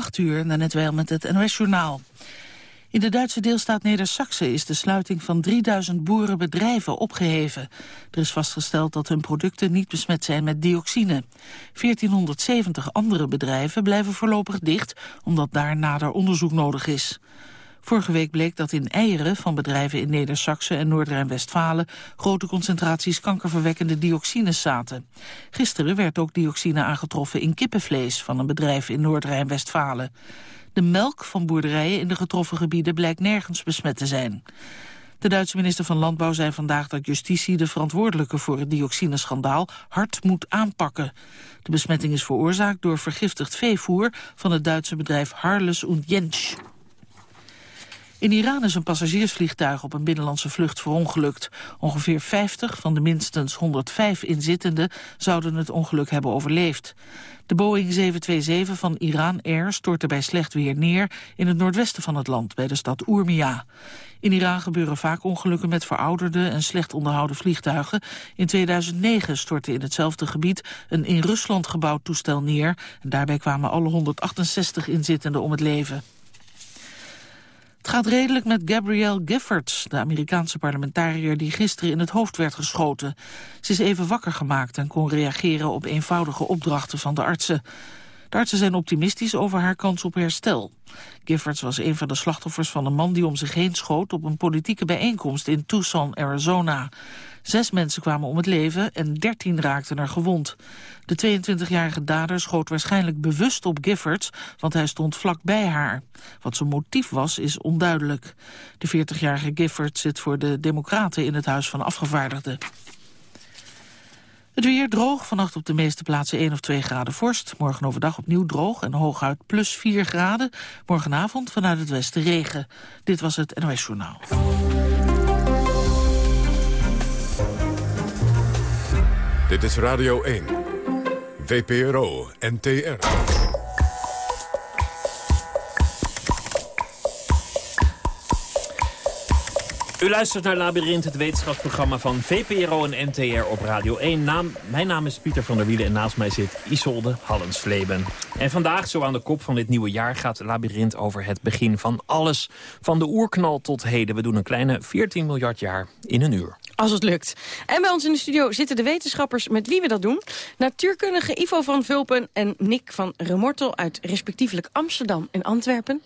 8 uur, net wel met het NOS-journaal. In de Duitse deelstaat Neder-Saxe is de sluiting van 3000 boerenbedrijven opgeheven. Er is vastgesteld dat hun producten niet besmet zijn met dioxine. 1470 andere bedrijven blijven voorlopig dicht, omdat daar nader onderzoek nodig is. Vorige week bleek dat in eieren van bedrijven in Neder-Saxe en Noord-Rijn-Westfalen grote concentraties kankerverwekkende dioxines zaten. Gisteren werd ook dioxine aangetroffen in kippenvlees van een bedrijf in Noord-Rijn-Westfalen. De melk van boerderijen in de getroffen gebieden blijkt nergens besmet te zijn. De Duitse minister van Landbouw zei vandaag dat justitie de verantwoordelijke voor het dioxineschandaal hard moet aanpakken. De besmetting is veroorzaakt door vergiftigd veevoer van het Duitse bedrijf Harles und Jentsch. In Iran is een passagiersvliegtuig op een binnenlandse vlucht verongelukt. Ongeveer 50 van de minstens 105 inzittenden zouden het ongeluk hebben overleefd. De Boeing 727 van Iran Air stortte bij slecht weer neer in het noordwesten van het land, bij de stad Urmia. In Iran gebeuren vaak ongelukken met verouderde en slecht onderhouden vliegtuigen. In 2009 stortte in hetzelfde gebied een in Rusland gebouwd toestel neer. En daarbij kwamen alle 168 inzittenden om het leven. Het gaat redelijk met Gabrielle Giffords, de Amerikaanse parlementariër die gisteren in het hoofd werd geschoten. Ze is even wakker gemaakt en kon reageren op eenvoudige opdrachten van de artsen. De artsen zijn optimistisch over haar kans op herstel. Giffords was een van de slachtoffers van een man die om zich heen schoot op een politieke bijeenkomst in Tucson, Arizona. Zes mensen kwamen om het leven en dertien raakten er gewond. De 22-jarige dader schoot waarschijnlijk bewust op Giffords, want hij stond vlak bij haar. Wat zijn motief was, is onduidelijk. De 40-jarige Giffords zit voor de Democraten in het Huis van Afgevaardigden. Het weer droog, vannacht op de meeste plaatsen 1 of 2 graden vorst. Morgen overdag opnieuw droog en hooguit plus 4 graden. Morgenavond vanuit het westen regen. Dit was het NOS Journaal. Dit is Radio 1. VPRO NTR. U luistert naar Labyrinth, het wetenschapsprogramma van VPRO en NTR op Radio 1. Naam, mijn naam is Pieter van der Wielen en naast mij zit Isolde Hallensvleben. En vandaag, zo aan de kop van dit nieuwe jaar, gaat Labyrinth over het begin van alles. Van de oerknal tot heden. We doen een kleine 14 miljard jaar in een uur. Als het lukt. En bij ons in de studio zitten de wetenschappers met wie we dat doen. Natuurkundige Ivo van Vulpen en Nick van Remortel uit respectievelijk Amsterdam en Antwerpen.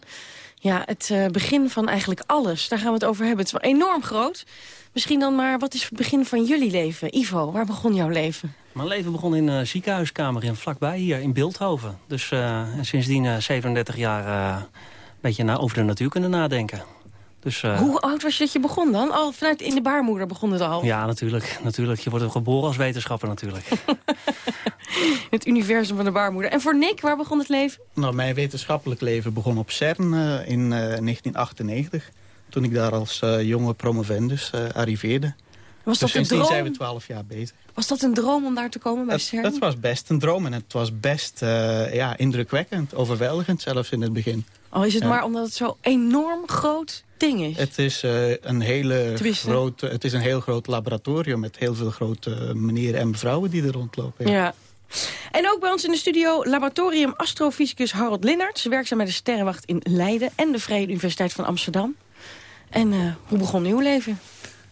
Ja, het uh, begin van eigenlijk alles. Daar gaan we het over hebben. Het is wel enorm groot. Misschien dan maar, wat is het begin van jullie leven? Ivo, waar begon jouw leven? Mijn leven begon in een ziekenhuiskamer in, vlakbij hier in Beeldhoven. Dus uh, sindsdien uh, 37 jaar een beetje over de natuur kunnen nadenken. Dus, uh, Hoe oud was je dat je begon dan? Al vanuit in de baarmoeder begon het al? Ja, natuurlijk. natuurlijk. Je wordt geboren als wetenschapper natuurlijk. het universum van de baarmoeder. En voor Nick, waar begon het leven? Nou, mijn wetenschappelijk leven begon op CERN uh, in uh, 1998. Toen ik daar als jonge promovendus arriveerde. Was dus dat een droom? zijn we twaalf jaar bezig. Was dat een droom om daar te komen bij het, CERN? Het was best een droom en het was best ja, indrukwekkend, overweldigend zelfs in het begin. Al is het maar omdat het zo enorm groot ding is. Het is, uh, een hele grote, het is een heel groot laboratorium met heel veel grote meneeren en mevrouwen die er rondlopen. Ja. ja. En ook bij ons in de studio laboratorium astrofysicus Harold Linnaerts... werkzaam bij de Sterrenwacht in Leiden en de Vrije Universiteit van Amsterdam. En uh, hoe begon uw leven?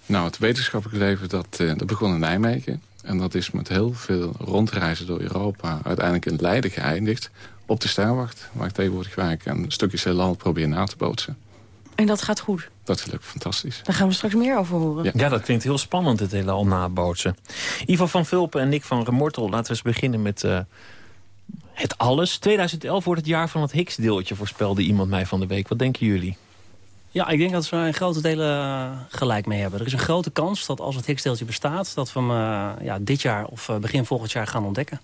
Nou, het wetenschappelijk leven dat, uh, dat begon in Nijmegen. En dat is met heel veel rondreizen door Europa uiteindelijk in Leiden geëindigd. Op de Sterrenwacht, waar ik tegenwoordig werk en stukjes heel land probeer na te bootsen. En dat gaat goed? Dat lukt fantastisch. Daar gaan we straks meer over horen. Ja, ja dat klinkt heel spannend, het hele al nabootsen. Ivo van Vulpen en Nick van Remortel, laten we eens beginnen met uh, het alles. 2011 wordt het jaar van het Higgs-deeltje, voorspelde iemand mij van de week. Wat denken jullie? Ja, ik denk dat we er in grote delen gelijk mee hebben. Er is een grote kans dat als het Higgs-deeltje bestaat... dat we hem uh, ja, dit jaar of begin volgend jaar gaan ontdekken.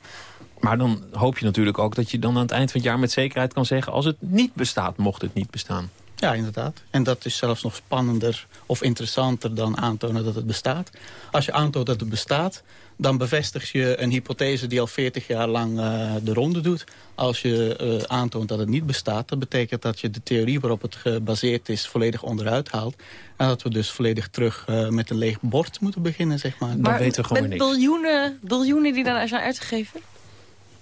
Maar dan hoop je natuurlijk ook dat je dan aan het eind van het jaar met zekerheid kan zeggen... als het niet bestaat, mocht het niet bestaan. Ja, inderdaad. En dat is zelfs nog spannender of interessanter dan aantonen dat het bestaat. Als je aantoont dat het bestaat, dan bevestig je een hypothese die al 40 jaar lang uh, de ronde doet. Als je uh, aantoont dat het niet bestaat, dat betekent dat je de theorie waarop het gebaseerd is volledig onderuit haalt. En dat we dus volledig terug uh, met een leeg bord moeten beginnen, zeg maar. maar dan weten we gewoon met biljoenen, biljoenen die daar zijn uitgegeven?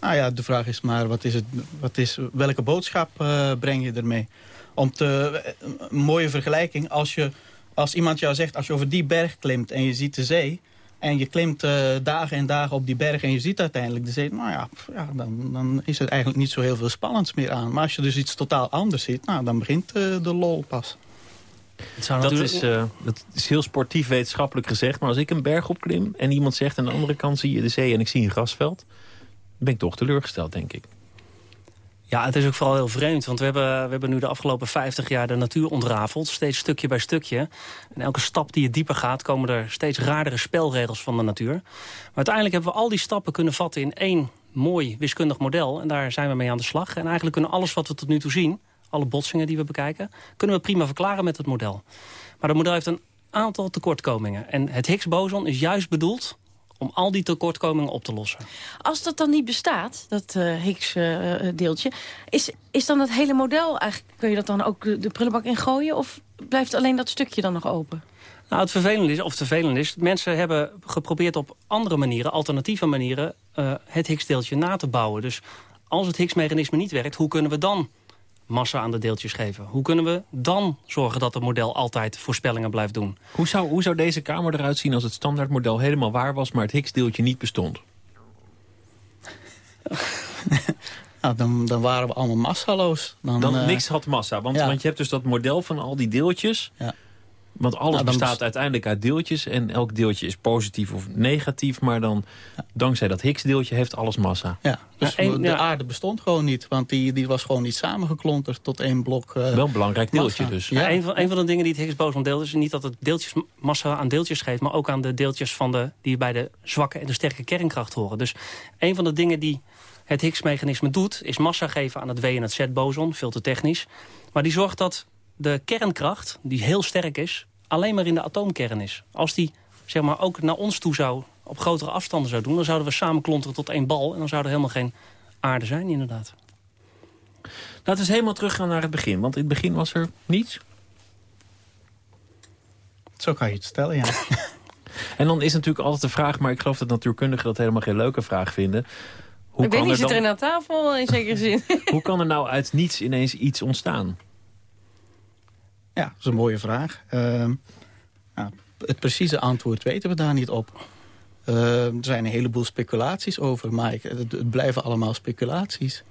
Nou ja, de vraag is maar, wat is het, wat is, welke boodschap uh, breng je ermee? Om te, een mooie vergelijking, als, je, als iemand jou zegt... als je over die berg klimt en je ziet de zee... en je klimt uh, dagen en dagen op die berg en je ziet uiteindelijk de zee... nou ja, ja dan, dan is er eigenlijk niet zo heel veel spannends meer aan. Maar als je dus iets totaal anders ziet, nou, dan begint uh, de lol pas. Dat is, uh, dat is heel sportief wetenschappelijk gezegd. Maar als ik een berg opklim en iemand zegt... aan de andere kant zie je de zee en ik zie een grasveld... dan ben ik toch teleurgesteld, denk ik. Ja, het is ook vooral heel vreemd. Want we hebben, we hebben nu de afgelopen 50 jaar de natuur ontrafeld. Steeds stukje bij stukje. En elke stap die je dieper gaat... komen er steeds raardere spelregels van de natuur. Maar uiteindelijk hebben we al die stappen kunnen vatten in één mooi wiskundig model. En daar zijn we mee aan de slag. En eigenlijk kunnen alles wat we tot nu toe zien alle botsingen die we bekijken... kunnen we prima verklaren met het model. Maar het model heeft een aantal tekortkomingen. En het Higgs-boson is juist bedoeld om al die tekortkomingen op te lossen. Als dat dan niet bestaat, dat uh, Higgs-deeltje... is, is dan het hele model eigenlijk... kun je dat dan ook de prullenbak ingooien... of blijft alleen dat stukje dan nog open? Nou, het vervelende is, of het vervelende is... mensen hebben geprobeerd op andere manieren, alternatieve manieren... Uh, het Higgs-deeltje na te bouwen. Dus als het Higgs-mechanisme niet werkt, hoe kunnen we dan massa aan de deeltjes geven. Hoe kunnen we dan zorgen dat het model altijd voorspellingen blijft doen? Hoe zou, hoe zou deze kamer eruit zien als het standaardmodel helemaal waar was... maar het Higgs-deeltje niet bestond? nou, dan, dan waren we allemaal massaloos. Dan, dan uh, niks had massa, want, want je hebt dus dat model van al die deeltjes... Ja. Want alles nou, bestaat uiteindelijk uit deeltjes. En elk deeltje is positief of negatief. Maar dan, dankzij dat Higgs-deeltje, heeft alles massa. Ja, dus de aarde bestond gewoon niet. Want die, die was gewoon niet samengeklonterd tot één blok uh, Wel een belangrijk deeltje dus. Ja, een, van, een van de dingen die het Higgs-boson deelt... is niet dat het deeltjes, massa aan deeltjes geeft... maar ook aan de deeltjes van de, die bij de zwakke en de sterke kernkracht horen. Dus een van de dingen die het Higgs-mechanisme doet... is massa geven aan het W- en het Z-boson, veel te technisch. Maar die zorgt dat de kernkracht, die heel sterk is... alleen maar in de atoomkern is. Als die zeg maar, ook naar ons toe zou, op grotere afstanden zou doen... dan zouden we samen klonteren tot één bal... en dan zou er helemaal geen aarde zijn, inderdaad. Laten we eens helemaal teruggaan naar het begin. Want in het begin was er niets. Zo kan je het stellen, ja. en dan is natuurlijk altijd de vraag... maar ik geloof dat natuurkundigen dat helemaal geen leuke vraag vinden... Hoe ik weet niet, zit er aan tafel in zekere zin. Hoe kan er nou uit niets ineens iets ontstaan? Ja, dat is een mooie vraag. Uh, nou, het precieze antwoord weten we daar niet op. Uh, er zijn een heleboel speculaties over, maar het, blijven allemaal speculaties.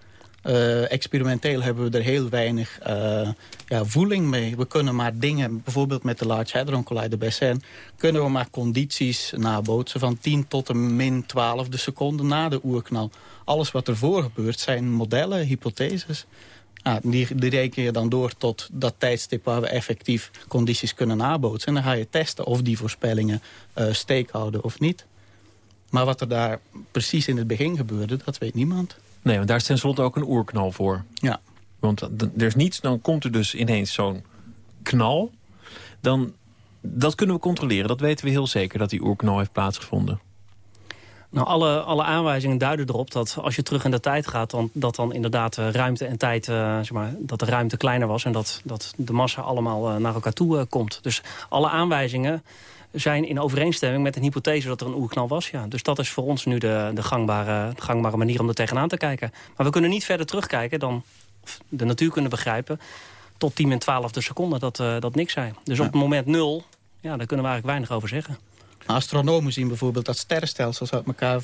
Uh, experimenteel hebben we er heel weinig uh, ja, voeling mee. We kunnen maar dingen, bijvoorbeeld met de Large Hadron Collider bij CERN... kunnen we maar condities nabootsen van 10 tot een min 12 de seconde na de oerknal. Alles wat ervoor gebeurt zijn modellen, hypotheses. Ah, die, die reken je dan door tot dat tijdstip waar we effectief condities kunnen nabootsen. En dan ga je testen of die voorspellingen uh, steek houden of niet. Maar wat er daar precies in het begin gebeurde, dat weet niemand. Nee, want daar is tenslotte ook een oerknal voor. Ja. Want er is niets, dan komt er dus ineens zo'n knal. Dan, dat kunnen we controleren, dat weten we heel zeker... dat die oerknal heeft plaatsgevonden. Nou, alle, alle aanwijzingen duiden erop dat als je terug in de tijd gaat... Dan, dat dan inderdaad uh, ruimte en tijd, uh, zeg maar, dat de ruimte kleiner was... en dat, dat de massa allemaal uh, naar elkaar toe komt. Dus alle aanwijzingen zijn in overeenstemming met een hypothese dat er een oerknal was. Ja, dus dat is voor ons nu de, de, gangbare, de gangbare manier om er tegenaan te kijken. Maar we kunnen niet verder terugkijken dan of de natuur kunnen begrijpen... tot 10 en 12 de seconde dat, dat niks zijn. Dus op het moment nul, ja, daar kunnen we eigenlijk weinig over zeggen. Astronomen zien bijvoorbeeld dat sterrenstelsels uit elkaar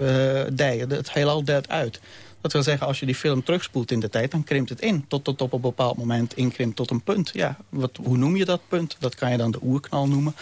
uh, dijen. Het heelal delt uit. Dat wil zeggen, als je die film terugspoelt in de tijd... dan krimpt het in, tot, tot op een bepaald moment inkrimpt tot een punt. Ja, wat, hoe noem je dat punt? Dat kan je dan de oerknal noemen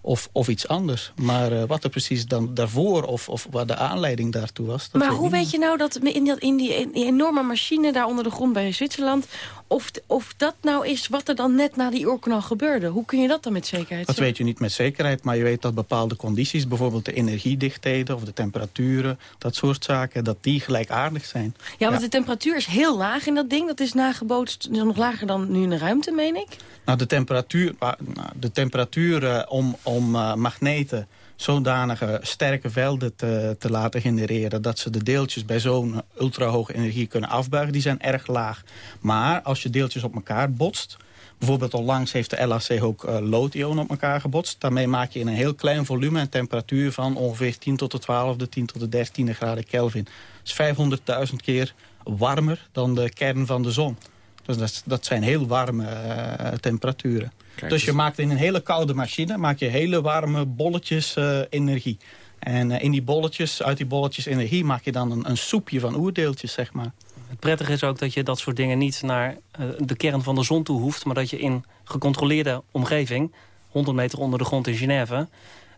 of, of iets anders. Maar uh, wat er precies dan daarvoor of, of wat de aanleiding daartoe was... maar hoe weet je nou dat in, dat, in die, enorme machine daar onder de grond bij Zwitserland... Of, of dat nou is wat er dan net na die oorknal gebeurde? Hoe kun je dat dan met zekerheid Dat weet je niet met zekerheid, maar je weet dat bepaalde condities... bijvoorbeeld de energiedichtheden of de temperaturen, dat soort zaken... dat die gelijkaardig zijn. Ja, want de temperatuur is heel laag in dat ding. Dat is nagebootst, nog lager dan nu in de ruimte, meen ik? Nou, de temperatuur, nou, de temperatuur om, om uh, magneten zodanige sterke velden te, te laten genereren... dat ze de deeltjes bij zo'n ultrahoge energie kunnen afbuigen. Die zijn erg laag. Maar als je deeltjes op elkaar botst Bijvoorbeeld onlangs heeft de LHC ook uh, loodionen op elkaar gebotst. Daarmee maak je in een heel klein volume een temperatuur van ongeveer 10 tot de 12e, 10 tot de 13e graden Kelvin. Dat is 500.000 keer warmer dan de kern van de zon. Dus dat, zijn heel warme uh, temperaturen. Dus je maakt in een hele koude machine maak je hele warme bolletjes uh, energie. En uh, in die bolletjes, uit die bolletjes energie maak je dan een, een soepje van oerdeeltjes, zeg maar. Het prettige is ook dat je dat soort dingen niet naar de kern van de zon toe hoeft... maar dat je in gecontroleerde omgeving, 100 meter onder de grond in Genève...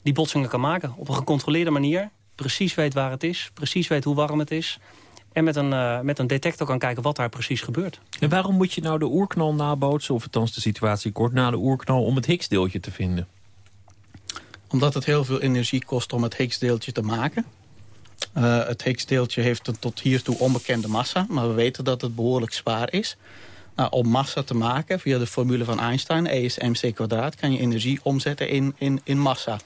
die botsingen kan maken op een gecontroleerde manier. Precies weet waar het is, precies weet hoe warm het is... En met een, uh, met een detector kan kijken wat daar precies gebeurt. En waarom moet je nou de oerknal nabootsen... of althans de situatie kort na de oerknal... om het Higgsdeeltje te vinden? Omdat het heel veel energie kost om het Higgsdeeltje te maken. Uh, het Higgsdeeltje heeft een tot hiertoe onbekende massa... maar we weten dat het behoorlijk zwaar is. Nou, om massa te maken, via de formule van Einstein... E is mc kwadraat, kan je energie omzetten in, in, in massa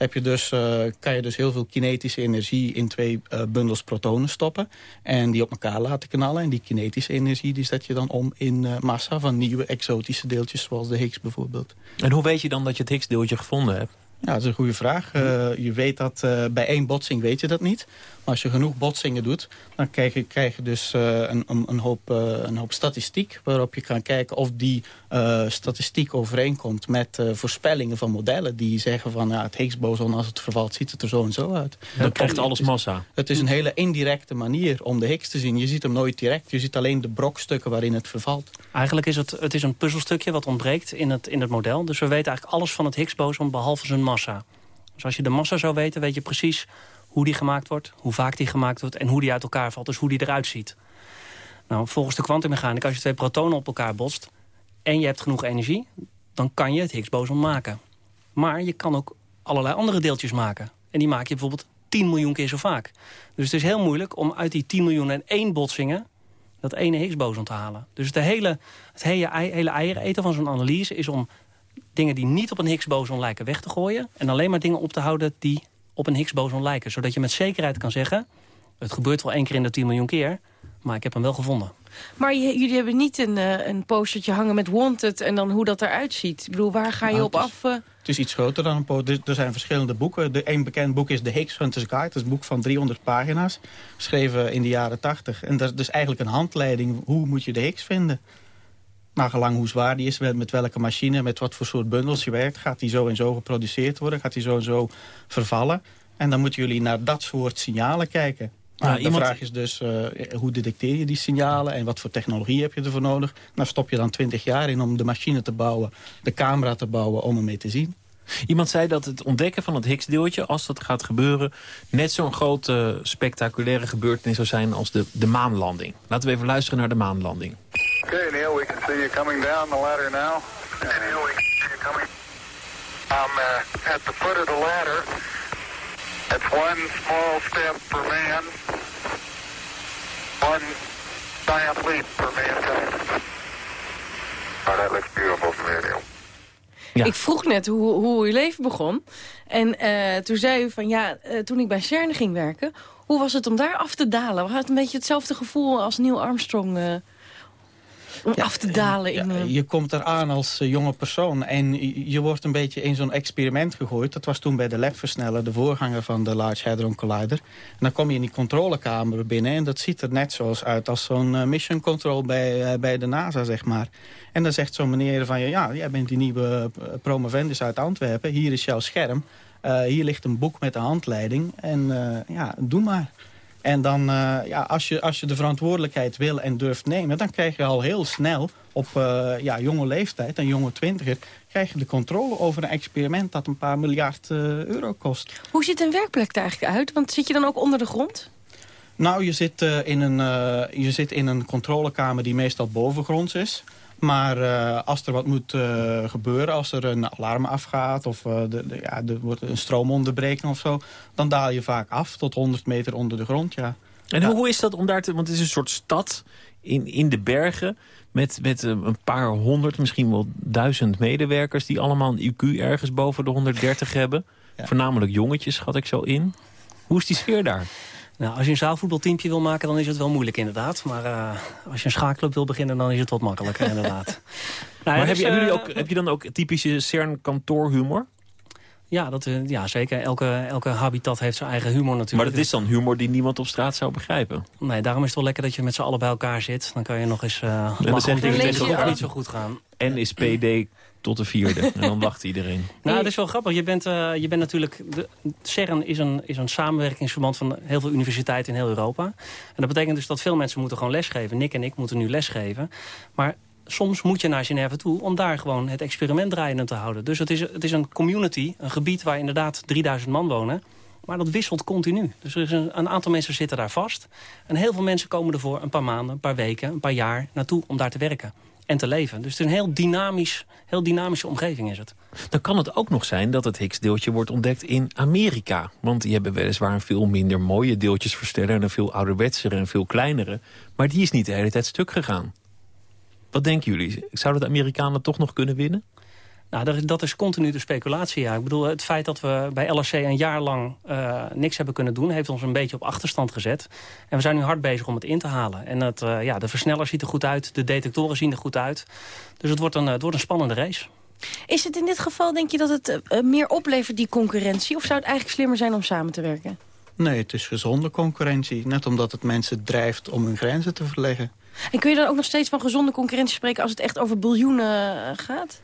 heb je dus, uh, kan je dus heel veel kinetische energie in twee uh, bundels protonen stoppen. En die op elkaar laten knallen. En die kinetische energie die zet je dan om in uh, massa van nieuwe exotische deeltjes zoals de Higgs bijvoorbeeld. En hoe weet je dan dat je het Higgs deeltje gevonden hebt? Ja, dat is een goede vraag. Je weet dat bij één botsing weet je dat niet. Maar als je genoeg botsingen doet, dan krijg je, krijg je dus uh, een, een, hoop, een hoop statistiek... waarop je kan kijken of die statistiek overeenkomt met voorspellingen van modellen... die zeggen van ja, het Higgs-boson als het vervalt ziet het er zo en zo uit. Dan krijgt alles massa. Het is een hele indirecte manier om de Higgs te zien. Je ziet hem nooit direct. Je ziet alleen de brokstukken waarin het vervalt. Eigenlijk is het, het is een puzzelstukje wat ontbreekt in het, in het model. Dus we weten eigenlijk alles van het Higgs-boson behalve zijn massa. Dus als je de massa zou weten, weet je precies hoe die gemaakt wordt... hoe vaak die gemaakt wordt en hoe die uit elkaar valt. Dus hoe die eruit ziet. Nou, volgens de kwantummechanica, als je twee protonen op elkaar botst... en je hebt genoeg energie, dan kan je het Higgs-boson maken. Maar je kan ook allerlei andere deeltjes maken. En die maak je bijvoorbeeld 10 miljoen keer zo vaak. Dus het is heel moeilijk om uit die 10 miljoen en één botsingen... dat ene Higgs-boson te halen. Dus de hele, het hele, hele eieren eten van zo'n analyse is om dingen die niet op een Higgs-boson lijken weg te gooien... en alleen maar dingen op te houden die op een Higgs-boson lijken. Zodat je met zekerheid kan zeggen... het gebeurt wel één keer in de 10 miljoen keer... maar ik heb hem wel gevonden. Maar jullie hebben niet een, uh, een postertje hangen met Wanted... en dan hoe dat eruit ziet. Ik bedoel, waar ga je nou, op af? Uh... Het is iets groter dan een poster. Er zijn verschillende boeken. De een bekend boek is The Higgs Hunter's Guide. Dat is een boek van 300 pagina's. Geschreven in de jaren 80. En dat is dus eigenlijk een handleiding. Hoe moet je de Higgs vinden? Gelang hoe zwaar die is, met welke machine, met wat voor soort bundels je werkt. Gaat die zo en zo geproduceerd worden? Gaat die zo en zo vervallen? En dan moeten jullie naar dat soort signalen kijken. Nou, de iemand... vraag is dus, uh, hoe detecteer je die signalen en wat voor technologie heb je ervoor nodig? Nou stop je dan 20 jaar in om de machine te bouwen, de camera te bouwen om hem mee te zien. Iemand zei dat het ontdekken van het Higgs-deeltje, als dat gaat gebeuren... net zo'n grote, spectaculaire gebeurtenis zou zijn als de, de maanlanding. Laten we even luisteren naar de maanlanding. Okay, Neil, we can see you coming down the ladder now. Okay, Neil, we can see you coming. I'm uh, at the foot of the ladder. It's one small step for man, one giant leap for mankind. Oh, that looks beautiful to me, Neil. Ik vroeg net hoe, hoe uw leven begon. En uh, toen zei u van ja, uh, toen ik bij CERN ging werken... hoe was het om daar af te dalen? Was het een beetje hetzelfde gevoel als Neil Armstrong... Om af te dalen. In, ja, je komt eraan als jonge persoon en je wordt een beetje in zo'n experiment gegooid. Dat was toen bij de LEP-versneller, de voorganger van de Large Hadron Collider. En dan kom je in die controlekamer binnen en dat ziet er net zoals uit als zo'n mission control bij, bij de NASA, zeg maar. En dan zegt zo'n meneer van, ja, jij bent die nieuwe promovendus uit Antwerpen. Hier is jouw scherm. Uh, hier ligt een boek met de handleiding. En uh, ja, doe maar. En dan, uh, ja, als je, als je de verantwoordelijkheid wil en durft nemen... dan krijg je al heel snel op ja, jonge leeftijd, een jonge twintiger... krijg je de controle over een experiment dat een paar miljard euro kost. Hoe ziet een werkplek er eigenlijk uit? Want zit je dan ook onder de grond? Nou, je zit, in, een, je zit in een controlekamer die meestal bovengronds is... Maar uh, als er wat moet uh, gebeuren, als er een alarm afgaat... of uh, de, de, ja, er wordt een stroomonderbreking of zo... dan daal je vaak af tot 100 meter onder de grond, ja. En hoe is dat om daar te... want het is een soort stad in, in de bergen... Met, met een paar honderd, misschien wel duizend medewerkers... die allemaal een IQ ergens boven de 130 hebben. Ja. Voornamelijk jongetjes, schat ik zo in. Hoe is die sfeer daar? Nou, als je een zaalvoetbalteampje wil maken, dan is het wel moeilijk inderdaad. Maar uh, als je een schaakclub wil beginnen, dan is het wat makkelijker inderdaad. nou, maar heb, je, hebben jullie ook, heb je dan ook typische CERN-kantoorhumor? Ja, dat, uh, ja, zeker. Elke, elke habitat heeft zijn eigen humor natuurlijk. Maar dat is dan humor die niemand op straat zou begrijpen? Nee, daarom is het wel lekker dat je met z'n allen bij elkaar zit. Dan kan je nog eens uh, lachen dingen die ook niet zo goed gaan. En is PD tot de vierde. en dan wacht iedereen. Nou, dat is wel grappig. Je bent, uh, je bent natuurlijk... De, CERN is een, is een samenwerkingsverband van heel veel universiteiten in heel Europa. En dat betekent dus dat veel mensen moeten gewoon lesgeven. Nick en ik moeten nu lesgeven. Maar soms moet je naar Genève toe om daar gewoon het experiment draaiende te houden. Dus het is, het is een community, een gebied waar inderdaad 3000 man wonen. Maar dat wisselt continu. Dus er is een, aantal mensen zitten daar vast. En heel veel mensen komen er voor een paar maanden, een paar weken, een paar jaar naartoe om daar te werken en te leven. Dus het is een heel, dynamisch, heel dynamische omgeving is het. Dan kan het ook nog zijn dat het Higgs-deeltje wordt ontdekt in Amerika. Want die hebben weliswaar veel minder mooie deeltjesversteller... en een veel ouderwetsere en veel kleinere. Maar die is niet de hele tijd stuk gegaan. Wat denken jullie? Zouden de Amerikanen toch nog kunnen winnen? Nou, dat is, dat is continu de speculatie, ja. Ik bedoel, het feit dat we bij LRC een jaar lang uh, niks hebben kunnen doen... heeft ons een beetje op achterstand gezet. En we zijn nu hard bezig om het in te halen. En het, uh, ja, de versneller ziet er goed uit, de detectoren zien er goed uit. Dus het wordt een, het wordt een spannende race. Is het in dit geval, denk je, dat het uh, meer oplevert, die concurrentie? Of zou het eigenlijk slimmer zijn om samen te werken? Nee, het is gezonde concurrentie. Net omdat het mensen drijft om hun grenzen te verleggen. En kun je dan ook nog steeds van gezonde concurrentie spreken... als het echt over biljoenen gaat?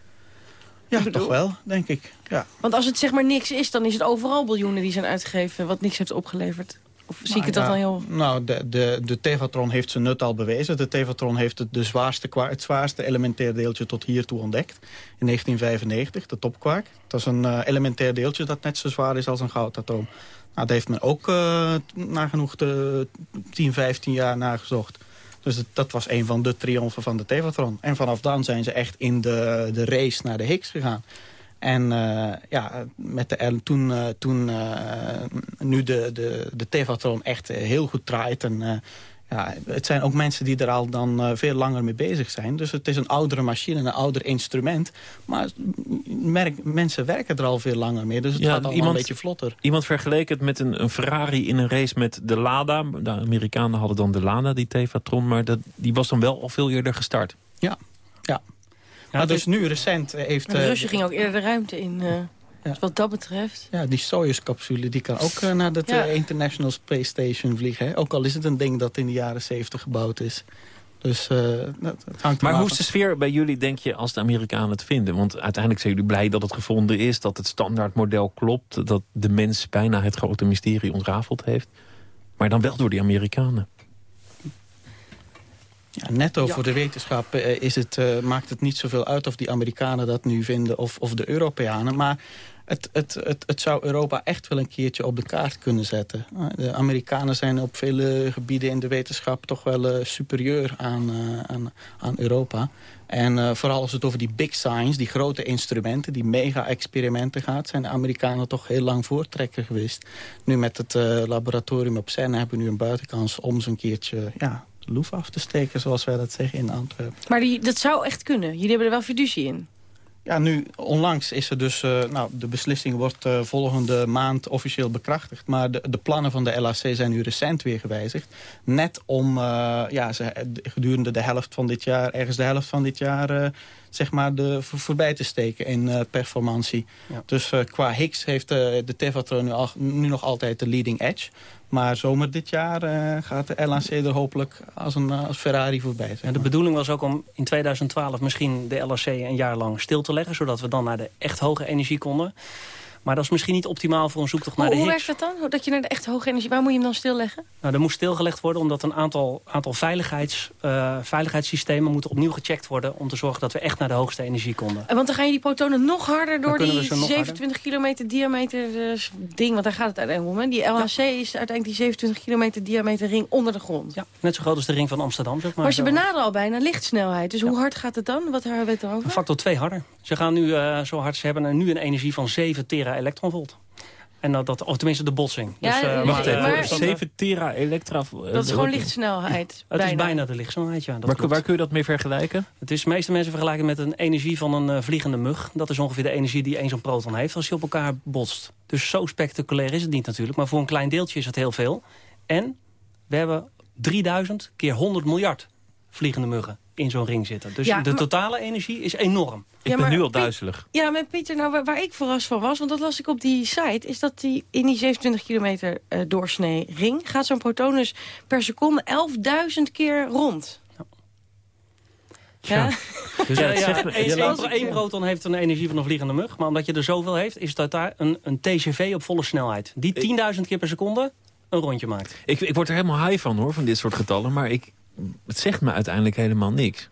Ja, toch wel, denk ik. Ja. Want als het zeg maar niks is, dan is het overal biljoenen die zijn uitgegeven... wat niks heeft opgeleverd. Of zie ik het nou, dat dan heel... Nou, de, de, de Tevatron heeft zijn nut al bewezen. De Tevatron heeft het, de zwaarste, het zwaarste elementair deeltje tot hiertoe ontdekt. In 1995, de topkwark. Dat is een uh, elementair deeltje dat net zo zwaar is als een goudatoom. Nou, daar heeft men ook uh, nagenoeg de 10, 15 jaar naar gezocht. Dus dat was een van de triomfen van de Tevatron. En vanaf dan zijn ze echt in de, de race naar de Higgs gegaan. En uh, ja, met de, toen, uh, toen uh, nu de, de, de Tevatron echt heel goed draait... en ja, het zijn ook mensen die er al dan uh, veel langer mee bezig zijn. Dus het is een oudere machine, een ouder instrument. Maar merk, mensen werken er al veel langer mee. Dus het Ja, gaat al iemand- een beetje vlotter. Iemand vergeleek het met een, een Ferrari in een race met de Lada. De Amerikanen hadden dan de Lada, die Tevatron. Maar dat, die was dan wel al veel eerder gestart. Ja, ja. maar dus nu recent heeft... De eh, Russen gingen ook eerder de ruimte in. eh, dus wat dat betreft. Ja, die Soyuz-capsule die kan ook eh, naar de Ja. International Space Station vliegen. Hè? Ook al is het een ding dat in de jaren 70 gebouwd is. Dus eh, dat, het hangt Maar hoe is de sfeer bij jullie, denk je, als de Amerikanen het vinden? Want uiteindelijk zijn jullie blij dat het gevonden is... dat het standaardmodel klopt... dat de mens bijna het grote mysterie ontrafeld heeft. Maar dan wel door die Amerikanen. Ja, netto voor de wetenschap eh, is het, eh, maakt het niet zoveel uit of die Amerikanen dat nu vinden of, of de Europeanen. Maar het, het, het, zou Europa echt wel een keertje op de kaart kunnen zetten. Eh, De Amerikanen zijn op vele gebieden in de wetenschap toch wel eh, superieur aan, eh, aan, aan Europa. En vooral als het over die big science, die grote instrumenten, die mega-experimenten gaat... zijn de Amerikanen toch heel lang voortrekker geweest. Nu met het laboratorium op CERN hebben we nu een buitenkans om zo'n keertje... Ja, loef af te steken, zoals wij dat zeggen in Antwerpen. Maar die, dat zou echt kunnen. Jullie hebben er wel fiducie in. Ja, nu onlangs is er dus... eh, nou, de beslissing wordt eh, volgende maand officieel bekrachtigd. Maar de, de plannen van de LHC zijn nu recent weer gewijzigd. Net om eh, ja, ze, gedurende de helft van dit jaar... ergens de helft van dit jaar... zeg maar de, voor- voorbij te steken in performantie. Ja. Dus qua Higgs heeft de Tevatron nu, al- nu nog altijd de leading edge. Maar zomer dit jaar eh, gaat de LHC er hopelijk als een eh, als Ferrari voorbij. zeg de bedoeling was ook om in 2012 misschien de LRC een jaar lang stil te leggen... zodat we dan naar de echt hoge energie konden. Maar dat is misschien niet optimaal voor een zoektocht naar Hoe, de hoe Higgs. werkt dat dan? Hoe- Dat je naar de echt hoge energie... Waar moet je hem dan stilleggen? Nou, dat moest stilgelegd worden omdat een aantal, aantal veiligheids, eh, veiligheidssystemen moeten opnieuw gecheckt worden... om te zorgen dat we echt naar de hoogste energie konden. Eh, Want dan gaan je die protonen nog harder door die ze nog 27 kilometer diameter eh, ding. Want daar gaat het uiteindelijk om. Hè? Die LHC is uiteindelijk die 27 kilometer diameter ring onder de grond. Ja, net zo groot als de ring van Amsterdam, zeg maar. Maar ze benaderen al bijna lichtsnelheid. Dus hoe hard gaat het dan? Wat hebben we het Een erover? factor 2 harder. Ze gaan nu eh, zo hard, ze hebben nu een energie van 7 tera-elektronvolt. En dat, dat, of tenminste de botsing. Ja, dus, eh, Wacht even, maar- 7 tera elektra... Dat is gewoon lichtsnelheid. Het is bijna de lichtsnelheid, ja. Dat Waar, waar kun je dat mee vergelijken? Het is, de meeste mensen vergelijken met een energie van een eh, vliegende mug. Dat is ongeveer de energie die één zo'n proton heeft als je op elkaar botst. Dus zo spectaculair is het niet natuurlijk. Maar voor een klein deeltje is het heel veel. En we hebben 3000 keer 100 miljard vliegende muggen in zo'n ring zitten. Dus Ja, de maar- totale energie is enorm. Ik Ja, ben nu al Piet- duizelig. Ja, maar Pieter, nou, waar, waar ik verrast van was... want dat las ik op die site... is dat die, in die 27 kilometer eh, doorsnee ring... gaat zo'n protonus per seconde 11.000 keer rond. Ja. Dus Ja, laat- één proton heeft een energie van een vliegende mug. Maar omdat je er zoveel heeft, is dat daar een, een TCV op volle snelheid. Die 10.000 keer per seconde een rondje maakt. Ik, ik word er helemaal high van hoor, van dit soort getallen. Maar ik, het zegt me uiteindelijk helemaal niks.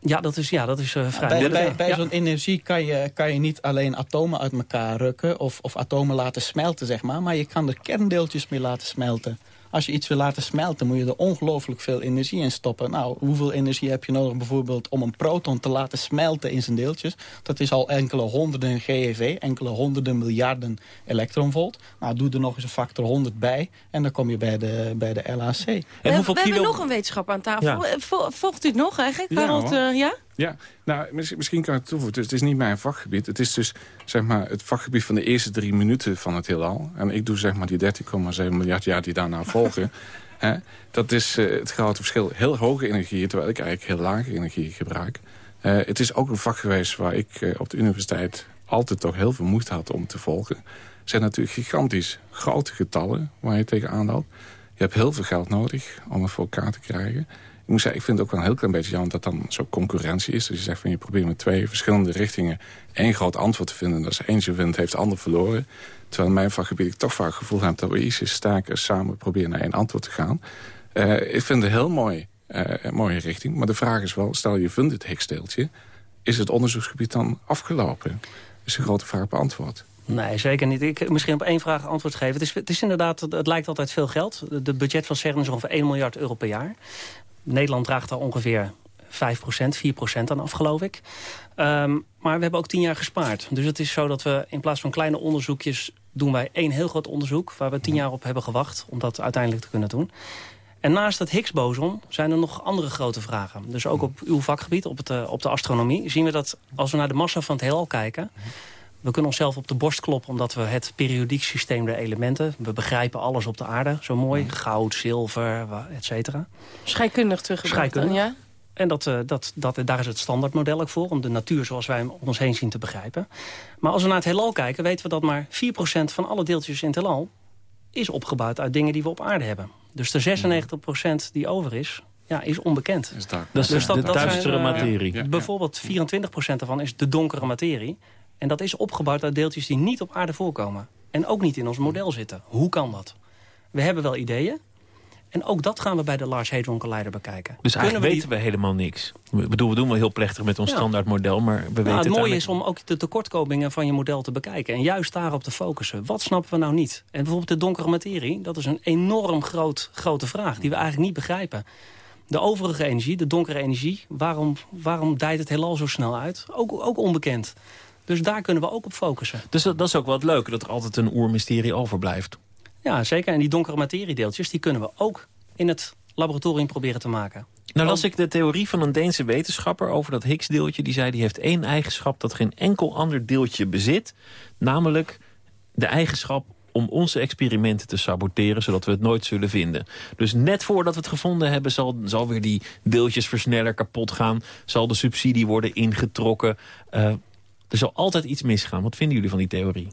Ja, dat is, ja, dat is eh, vrij Bij, moeilijk. bij, bij zo'n energie kan je, kan je niet alleen atomen uit elkaar rukken... Of, of atomen laten smelten, zeg maar. Maar je kan er kerndeeltjes mee laten smelten. Als je iets wil laten smelten, moet je er ongelooflijk veel energie in stoppen. Nou, hoeveel energie heb je nodig bijvoorbeeld om een proton te laten smelten in zijn deeltjes? Dat is al enkele honderden GeV, enkele honderden miljarden elektronvolt. Nou, doe er nog eens een factor 100 bij en dan kom je bij de, bij de LHC. En we hoeveel we kilo... hebben nog een wetenschapper aan tafel. Ja. Volgt u het nog eigenlijk, Ja, Harold? eh, ja? Ja, nou, mis- misschien kan ik het toevoegen. Dus het is niet mijn vakgebied. Het is dus zeg maar, het vakgebied van de eerste drie minuten van het heelal. En ik doe zeg maar die 13,7 miljard jaar die daarna volgen. Dat is eh, het grote verschil. Heel hoge energie, terwijl ik eigenlijk heel lage energie gebruik. Eh, het is ook een vak geweest waar ik eh, op de universiteit altijd toch heel veel moeite had om te volgen. Het zijn natuurlijk gigantisch grote getallen waar je tegenaan loopt. Je hebt heel veel geld nodig om het voor elkaar te krijgen. Ik moet zeggen, ik vind het ook wel een heel klein beetje jammer dat dan zo concurrentie is. Dus je zegt van je probeert met twee verschillende richtingen één groot antwoord te vinden. Dat als eentje wint, heeft de ander verloren. Terwijl in mijn vakgebied ik toch vaak het gevoel heb dat we iets sterker samen proberen naar één antwoord te gaan. Eh, ik vind het heel mooi, eh, mooie richting. Maar de vraag is wel, stel je vindt het Higgs-deeltje, is het onderzoeksgebied dan afgelopen? Is een grote vraag beantwoord. Nee, zeker niet. Ik misschien op één vraag antwoord geven. Het is, het is inderdaad, het lijkt altijd veel geld. De budget van CERN is ongeveer 1 miljard euro per jaar. Nederland draagt daar ongeveer 5% 4% aan af, geloof ik. Ehm, maar we hebben ook 10 jaar gespaard. Dus het is zo dat we in plaats van kleine onderzoekjes... doen wij één heel groot onderzoek... waar we 10 jaar op hebben gewacht om dat uiteindelijk te kunnen doen. En naast het Higgs-boson zijn er nog andere grote vragen. Dus ook op uw vakgebied, op, het, eh, op de astronomie... zien we dat als we naar de massa van het heelal kijken... We kunnen onszelf op de borst kloppen omdat we het periodiek systeem der elementen... we begrijpen alles op de aarde zo mooi. Goud, zilver, et cetera. Scheikundig teruggebracht dan, Scheikundig. ja? En dat, eh, dat, dat, daar is het standaardmodel ook voor... om de natuur zoals wij hem om ons heen zien te begrijpen. Maar als we naar het heelal kijken... weten we dat maar 4% van alle deeltjes in het heelal... is opgebouwd uit dingen die we op aarde hebben. Dus de 96% die over is, ja, is onbekend. Is daar. Dat is Dus dat- de dat duistere zijn, eh, materie. Bijvoorbeeld 24% daarvan is de donkere materie. En dat is opgebouwd uit deeltjes die niet op aarde voorkomen. En ook niet in ons model zitten. Hoe kan dat? We hebben wel ideeën. En ook dat gaan we bij de Large Hadron Collider bekijken. Dus eigenlijk Kunnen weten we helemaal niks. Ik bedoel, we doen wel heel plechtig met ons Ja. standaard model, maar we weten Nou, het mooie is om ook de tekortkomingen van je model te bekijken. En juist daarop te focussen. Wat snappen we nou niet? En bijvoorbeeld de donkere materie, dat is een enorm groot, grote vraag... die we eigenlijk niet begrijpen. De overige energie, de donkere energie, waarom, waarom dijt het heelal zo snel uit? Ook, ook onbekend. Dus daar kunnen we ook op focussen. Dus dat, dat is ook wel het leuke, dat er altijd een oermysterie overblijft. Ja, zeker. En die donkere materiedeeltjes, die kunnen we ook in het laboratorium proberen te maken. Nou las ik de theorie van een Deense wetenschapper over dat Higgs-deeltje. Die zei, die heeft één eigenschap dat geen enkel ander deeltje bezit. Namelijk de eigenschap om onze experimenten te saboteren... zodat we het nooit zullen vinden. Dus net voordat we het gevonden hebben... zal, zal weer die deeltjesversneller kapot gaan. Zal de subsidie worden ingetrokken. Eh, er zal altijd iets misgaan. Wat vinden jullie van die theorie?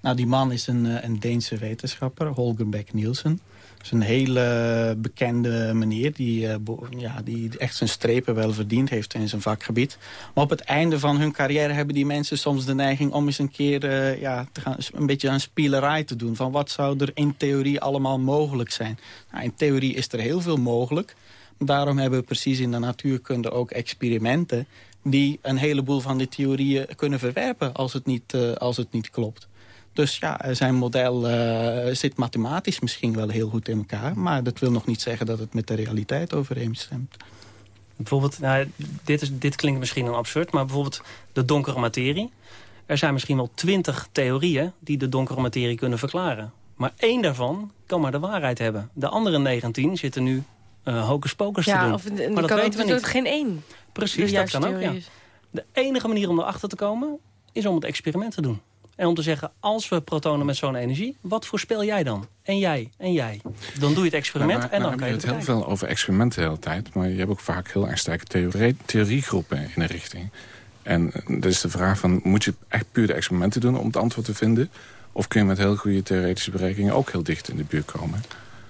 Nou, die man is een, eh, een Deense wetenschapper, Holger Beck Nielsen. Dat is een hele bekende meneer die, eh, ja, die echt zijn strepen wel verdiend heeft in zijn vakgebied. Maar op het einde van hun carrière hebben die mensen soms de neiging om eens een keer eh, ja, te gaan, een beetje aan spielerij te doen. Van wat zou er in theorie allemaal mogelijk zijn? Nou, in theorie is er heel veel mogelijk. Daarom hebben we precies in de natuurkunde ook experimenten die een heleboel van die theorieën kunnen verwerpen als het niet, eh, als het niet klopt. Dus ja, zijn model eh, zit mathematisch misschien wel heel goed in elkaar. Maar dat wil nog niet zeggen dat het met de realiteit overeenstemt. Bijvoorbeeld, nou, dit, is, dit klinkt misschien een absurd, maar bijvoorbeeld de donkere materie. Er zijn misschien wel twintig theorieën die de donkere materie kunnen verklaren. Maar één daarvan kan maar de waarheid hebben. De andere 19 zitten nu uh, hocus pocus te Ja, doen. of maar dat kan weten we niet. geen één. Precies, dat kan ook, ja. De enige manier om erachter te komen is om het experiment te doen. En om te zeggen, als we protonen met zo'n energie, wat voorspel jij dan? En jij, en jij. Dan doe je het experiment maar, en dan maar kan je het het heel veel over experimenten de hele tijd. Maar je hebt ook vaak heel erg sterke theorie, theoriegroepen in een richting. En eh, dat is de vraag van, moet je echt puur de experimenten doen om het antwoord te vinden? Of kun je met heel goede theoretische berekeningen ook heel dicht in de buurt komen?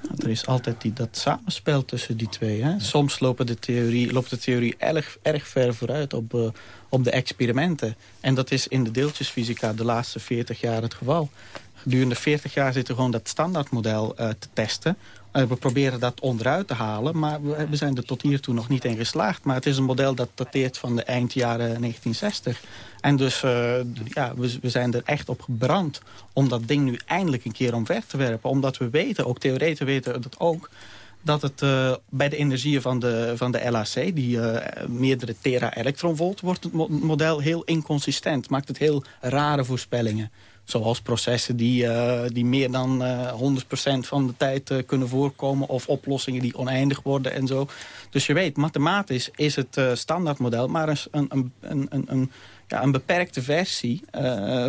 Nou, er is altijd die, dat samenspel tussen die twee. Hè? Soms lopen de theorie, loopt de theorie erg, erg ver vooruit op, uh, op de experimenten. En dat is in de deeltjesfysica de laatste 40 jaar het geval. Gedurende 40 jaar zitten gewoon dat standaardmodel uh, te testen. Uh, we proberen dat onderuit te halen, maar we, zijn er tot hiertoe nog niet in geslaagd. Maar het is een model dat dateert van de eind jaren 1960. En dus uh, ja, we, we, zijn er echt op gebrand om dat ding nu eindelijk een keer omver te werpen. Omdat we weten, ook theoreten weten dat ook dat het uh, bij de energieën van de, van de LHC, die meerdere tera-elektronvolt, wordt het model heel inconsistent. Maakt het heel rare voorspellingen. Zoals processen die, uh, die meer dan uh, 100% van de tijd uh, kunnen voorkomen... of oplossingen die oneindig worden en zo. Dus je weet, mathematisch is het standaardmodel... maar een, een, een, een, een, ja, een beperkte versie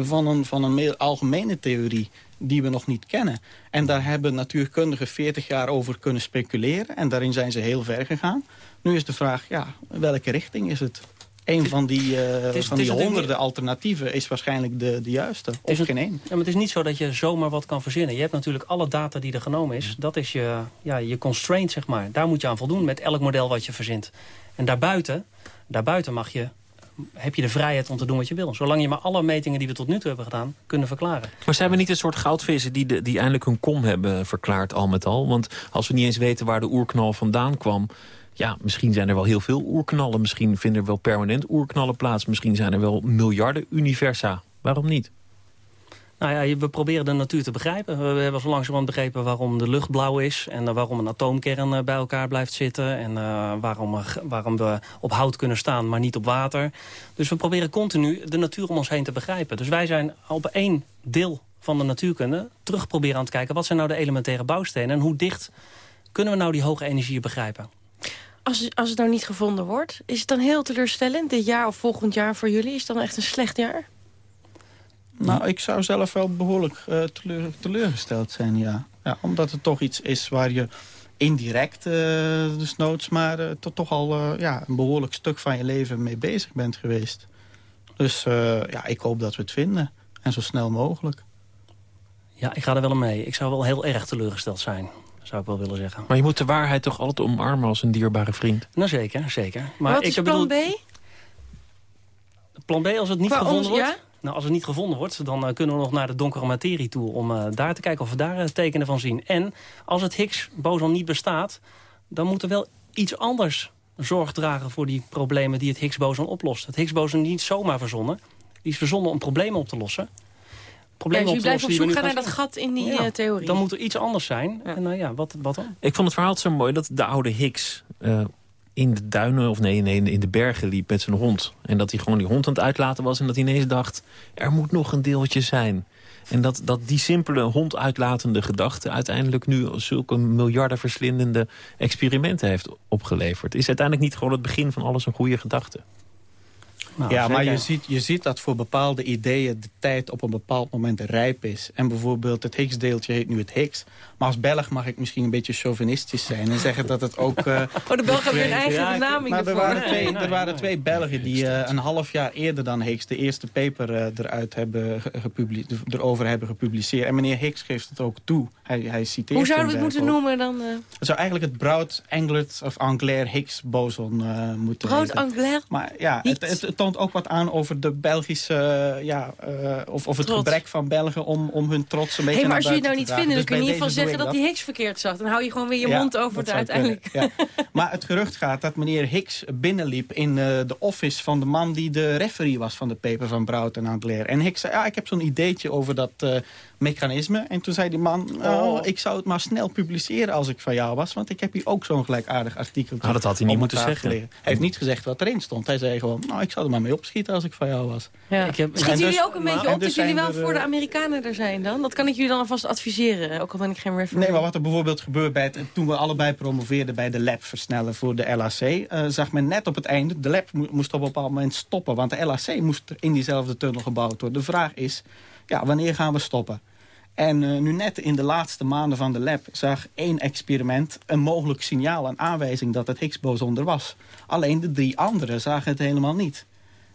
van, een, van een meer algemene theorie... die we nog niet kennen. En daar hebben natuurkundigen 40 jaar over kunnen speculeren... en daarin zijn ze heel ver gegaan. Nu is de vraag, ja, welke richting is het? Een van die, uh, is, van die honderden alternatieven is waarschijnlijk de, de juiste. Of geen één. Ja, maar het is niet zo dat je zomaar wat kan verzinnen. Je hebt natuurlijk alle data die er genomen is. Dat is je, ja, je constraint, zeg maar. Daar moet je aan voldoen met elk model wat je verzint. En daarbuiten, daarbuiten mag je, heb je de vrijheid om te doen wat je wil. Zolang je maar alle metingen die we tot nu toe hebben gedaan kunnen verklaren. Maar zijn we niet een soort goudvissen die, de, die eindelijk hun kom hebben verklaard al met al? Want als we niet eens weten waar de oerknal vandaan kwam ja, misschien zijn er wel heel veel oerknallen. Misschien vinden er wel permanent oerknallen plaats. Misschien zijn er wel miljarden universa. Waarom niet? Nou ja, we proberen de natuur te begrijpen. We hebben zo langzamerhand begrepen waarom de lucht blauw is... en waarom een atoomkern bij elkaar blijft zitten... en uh, waarom, waarom we op hout kunnen staan, maar niet op water. Dus we proberen continu de natuur om ons heen te begrijpen. Dus wij zijn op één deel van de natuurkunde terug proberen aan te kijken... wat zijn nou de elementaire bouwstenen en hoe dicht kunnen we nou die hoge energieën begrijpen? Als, als het nou niet gevonden wordt, is het dan heel teleurstellend? Dit jaar of volgend jaar voor jullie? Is het dan echt een slecht jaar? Nou, ik zou zelf wel behoorlijk uh, teleur, teleurgesteld zijn, ja. ja. Omdat het toch iets is waar je indirect, uh, dus noods, maar uh, toch, toch al ja, een behoorlijk stuk van je leven mee bezig bent geweest. Dus ja, ik hoop dat we het vinden. En zo snel mogelijk. Ja, ik ga er wel mee. Ik zou wel heel erg teleurgesteld zijn zou ik wel willen zeggen. Maar je moet de waarheid toch altijd omarmen als een dierbare vriend? Nou zeker, zeker. Maar Wat is ik plan bedoel, B? Plan B als het niet Qua gevonden ons, wordt? ja? Nou, als het niet gevonden wordt, dan uh, kunnen we nog naar de donkere materie toe... om uh, daar te kijken of we daar uh, tekenen van zien. En als het Higgs-boson niet bestaat... dan moet er wel iets anders zorg dragen voor die problemen die het Higgs-boson oplost. Het Higgs-boson is niet zomaar verzonnen. Die is verzonnen om problemen op te lossen problemen ja, dus op te blijft lossen. op zoek gaan naar dat gat in die ja, uh, theorie. Dan moet er iets anders zijn. Ja. En uh, ja, wat, wat dan? Ik vond het verhaal zo mooi dat de oude Higgs... Uh, in de duinen, of nee, nee, in de bergen liep met zijn hond. En dat hij gewoon die hond aan het uitlaten was... en dat hij ineens dacht, er moet nog een deeltje zijn. En dat, dat die simpele hond uitlatende gedachte... uiteindelijk nu zulke miljarden verslindende experimenten heeft opgeleverd. Is uiteindelijk niet gewoon het begin van alles een goede gedachte? Nou, ja, maar je ziet, je ziet dat voor bepaalde ideeën de tijd op een bepaald moment rijp is. En bijvoorbeeld het Higgs-deeltje heet nu het Higgs. Maar als Belg mag ik misschien een beetje chauvinistisch zijn... en zeggen dat het ook... Uh, oh, de Belgen hebben hun eigen benaming Maar er waren, twee, er waren twee Belgen die uh, een half jaar eerder dan Higgs... de eerste paper uh, eruit hebben erover hebben gepubliceerd. En meneer Higgs geeft het ook toe. Hij, hij citeert Hoe zouden we het moeten ook. noemen dan? Het zou eigenlijk het Broad-Anglet of Anglaire-Higgs-boson moeten Broad-Anglaire? Maar ja, het, het, het toont ook wat aan over de Belgische... ja, uh, of, of het trots. gebrek van Belgen om, om hun trots een beetje hey, maar als je het nou niet vindt, vinden, dus dan kun je in ieder geval zeggen dat, dat hij Higgs verkeerd zag. Dan hou je gewoon weer je ja, mond over het uiteindelijk. Ja. Maar het gerucht gaat dat meneer Higgs binnenliep in uh, de office van de man die de referee was van de paper van Brout en Anglaire. En Higgs zei, ja, ik heb zo'n ideetje over dat uh, mechanisme. En toen zei die man, oh, oh, ik zou het maar snel publiceren als ik van jou was. Want ik heb hier ook zo'n gelijkaardig artikel. Nou, dat had hij niet moeten zeggen. Hij heeft niet gezegd wat erin stond. Hij zei gewoon, nou, ik zou er maar mee opschieten als ik van jou was. Ja. Ik heb, Schieten jullie dus- ook een beetje op dus dat jullie wel er, voor de uh, Amerikanen er zijn dan? Dat kan ik jullie dan alvast adviseren, ook al ben ik geen referee. Nee, maar wat er bijvoorbeeld gebeurt bij het, toen we allebei promoveerden bij de lab versnellen voor de LAC, uh, zag men net op het einde, de lab mo moest op een bepaald moment stoppen, want de LAC moest in diezelfde tunnel gebouwd worden. De vraag is, ja, wanneer gaan we stoppen? En uh, nu net in de laatste maanden van de lab zag één experiment een mogelijk signaal, een aanwijzing dat het Higgs-boson er was. Alleen de drie anderen zagen het helemaal niet.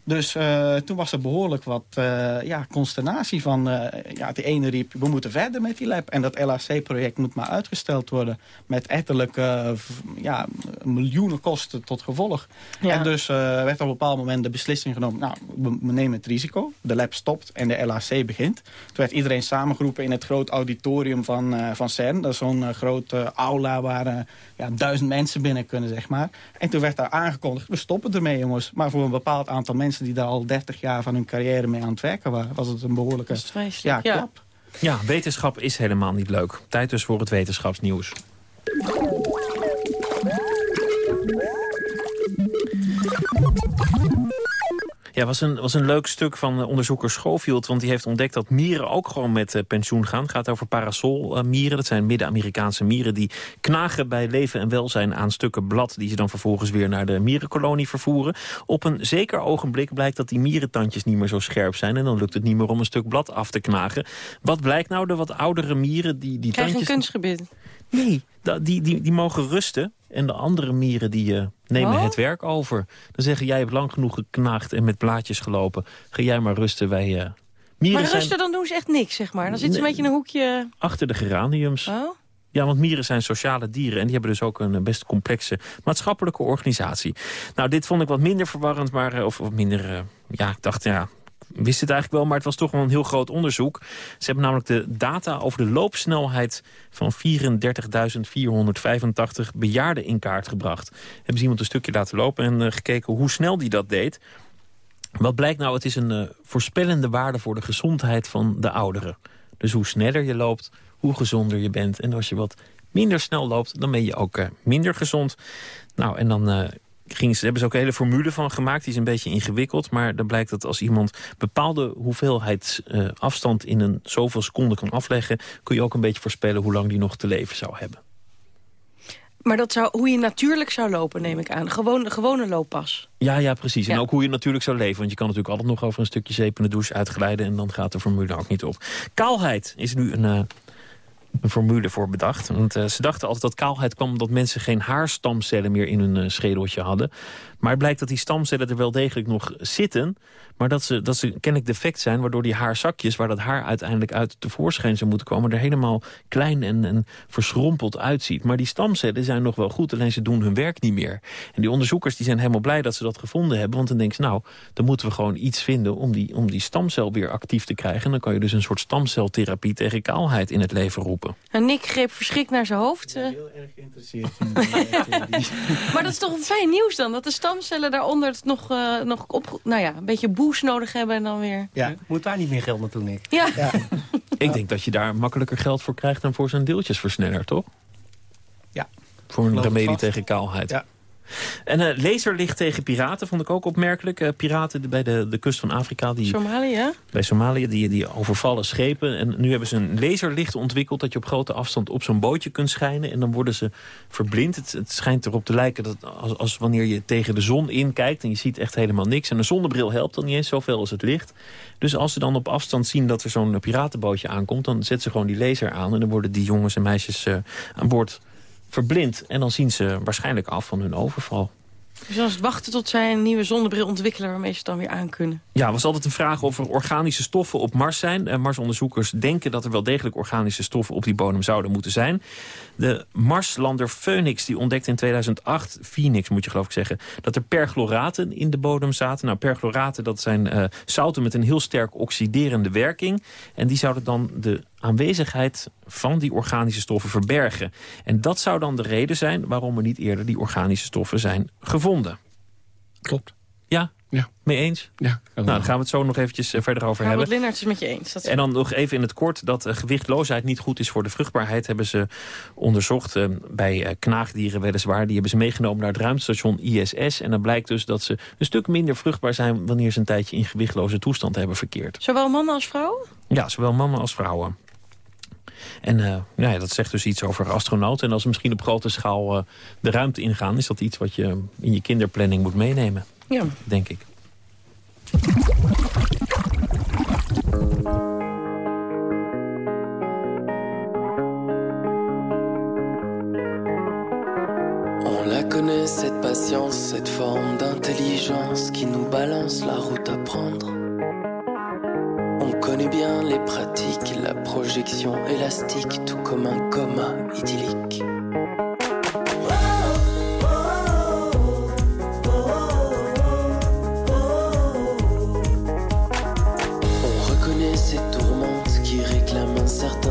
Dus uh, toen was er behoorlijk wat uh, ja, consternatie van... Uh, ja, de ene riep, we moeten verder met die lab. En dat LHC-project moet maar uitgesteld worden. Met etterlijke ja, miljoenen kosten tot gevolg. Ja. En dus werd op een bepaald moment de beslissing genomen... nou, we, we, nemen het risico. De lab stopt en de LHC begint. Toen werd iedereen samengeroepen in het groot auditorium van, van CERN. Dat is zo'n grote aula waar ja, duizend mensen binnen kunnen, zeg maar. En toen werd daar aangekondigd, we stoppen ermee, jongens. Maar voor een bepaald aantal mensen die daar al 30 jaar van hun carrière mee aan het werken waren... was het een behoorlijke ja, klap. Ja, wetenschap is helemaal niet leuk. Tijd dus voor het wetenschapsnieuws. Ja, was een, was een leuk stuk van onderzoeker Schofield. Want die heeft ontdekt dat mieren ook gewoon met uh, pensioen gaan. Het gaat over parasolmieren. Dat zijn Midden-Amerikaanse mieren die knagen bij leven en welzijn aan stukken blad... die ze dan vervolgens weer naar de mierenkolonie vervoeren. Op een zeker ogenblik blijkt dat die mierentandjes niet meer zo scherp zijn... en dan lukt het niet meer om een stuk blad af te knagen. Wat blijkt nou? De wat oudere mieren... die, die Krijg tandjes... een kunstgebied? Nee, die, die, die mogen rusten. En de andere mieren die uh, nemen oh? het werk over. Dan zeggen, jij hebt lang genoeg geknaagd en met blaadjes gelopen. Ga jij maar rusten, wij... Uh, mieren maar rusten, zijn... dan doen ze echt niks, zeg maar. Dan zitten ze een beetje in een hoekje... Achter de geraniums. Oh? Ja, want mieren zijn sociale dieren en die hebben dus ook een best complexe maatschappelijke organisatie. Nou, dit vond ik wat minder verwarrend, maar, of, of minder, uh, ja, ik dacht, ja, wist het eigenlijk wel, maar het was toch wel een heel groot onderzoek. Ze hebben namelijk de data over de loopsnelheid van 34.485 bejaarden in kaart gebracht. Hebben ze iemand een stukje laten lopen en uh, gekeken hoe snel die dat deed. Wat blijkt nou, het is een uh, voorspellende waarde voor de gezondheid van de ouderen. Dus hoe sneller je loopt, hoe gezonder je bent. En als je wat minder snel loopt, dan ben je ook uh, minder gezond. Nou, en dan ze hebben ze ook een hele formule van gemaakt. Die is een beetje ingewikkeld. Maar dan blijkt dat als iemand bepaalde hoeveelheid uh, afstand in een zoveel seconden kan afleggen... kun je ook een beetje voorspellen hoe lang die nog te leven zou hebben. Maar dat zou, hoe je natuurlijk zou lopen, neem ik aan. Gewoon, gewone looppas. Ja, ja, precies. Ja. En ook hoe je natuurlijk zou leven. Want je kan natuurlijk altijd nog over een stukje zeep in de douche uitglijden... en dan gaat de formule ook niet op. Kaalheid is nu een... Uh, een formule voor bedacht. Want uh, ze dachten altijd dat kaalheid kwam omdat mensen geen haarstamcellen meer in hun uh, schedeltje hadden. Maar het blijkt dat die stamcellen er wel degelijk nog zitten. Maar dat ze, dat ze kennelijk defect zijn, waardoor die haarzakjes... waar dat haar uiteindelijk uit tevoorschijn zou moeten komen... er helemaal klein en, en verschrompeld uitziet. Maar die stamcellen zijn nog wel goed, alleen ze doen hun werk niet meer. En die onderzoekers die zijn helemaal blij dat ze dat gevonden hebben. Want dan denken ze, nou, dan moeten we gewoon iets vinden... om die, om die stamcel weer actief te krijgen. En dan kan je dus een soort stamceltherapie tegen kaalheid in het leven roepen. En Nick greep verschrikt naar zijn hoofd. Ik ben heel erg geïnteresseerd in Maar dat is toch fijn nieuws dan? Dat de stamcellen daaronder het nog, uh, nog op, nou ja, een beetje boost nodig hebben en dan weer... Ja. Moet daar niet meer geld naartoe, Nick? Ja. ja. Ik denk dat je daar makkelijker geld voor krijgt dan voor zo'n deeltjesversneller, toch? Ja. Voor een remedie tegen kaalheid. Ja. En uh, laserlicht tegen piraten vond ik ook opmerkelijk. Uh, piraten bij de, de kust van Afrika. Die, Somalië? Bij Somalië, die, die overvallen schepen. En nu hebben ze een laserlicht ontwikkeld... dat je op grote afstand op zo'n bootje kunt schijnen. En dan worden ze verblind. Het, het schijnt erop te lijken dat als, als wanneer je tegen de zon inkijkt... en je ziet echt helemaal niks. En een zonnebril helpt dan niet eens zoveel als het licht. Dus als ze dan op afstand zien dat er zo'n piratenbootje aankomt... dan zetten ze gewoon die laser aan. En dan worden die jongens en meisjes uh, aan boord verblind. En dan zien ze waarschijnlijk af van hun overval. Dus als het wachten tot zij een nieuwe zonnebril ontwikkelen... waarmee ze het dan weer aan kunnen. Ja, was altijd een vraag of er organische stoffen op Mars zijn. Uh, Marsonderzoekers denken dat er wel degelijk organische stoffen... op die bodem zouden moeten zijn. De Marslander Phoenix die ontdekte in 2008... Phoenix moet je geloof ik zeggen... dat er perchloraten in de bodem zaten. Nou, perchloraten dat zijn uh, zouten met een heel sterk oxiderende werking. En die zouden dan de aanwezigheid van die organische stoffen verbergen. En dat zou dan de reden zijn waarom er niet eerder die organische stoffen zijn gevonden. Klopt. Ja? Ja. Mee eens? Ja. Nou, dan gaan we het zo nog eventjes uh, verder over ja, hebben. Wat Lennart is met je eens. Dat en dan nog even in het kort dat uh, gewichtloosheid niet goed is voor de vruchtbaarheid. Hebben ze onderzocht uh, bij knaagdieren weliswaar. Die hebben ze meegenomen naar het ruimtestation ISS. En dan blijkt dus dat ze een stuk minder vruchtbaar zijn... wanneer ze een tijdje in gewichtloze toestand hebben verkeerd. Zowel mannen als vrouwen? Ja, zowel mannen als vrouwen. En uh, ja, dat zegt dus iets over astronauten. En als ze misschien op grote schaal uh, de ruimte ingaan... is dat iets wat je in je kinderplanning moet meenemen. On la connaît, cette patience, cette forme d'intelligence qui nous balance la route à prendre. On connaît bien les pratiques, la projection élastique, tout comme un coma idyllique.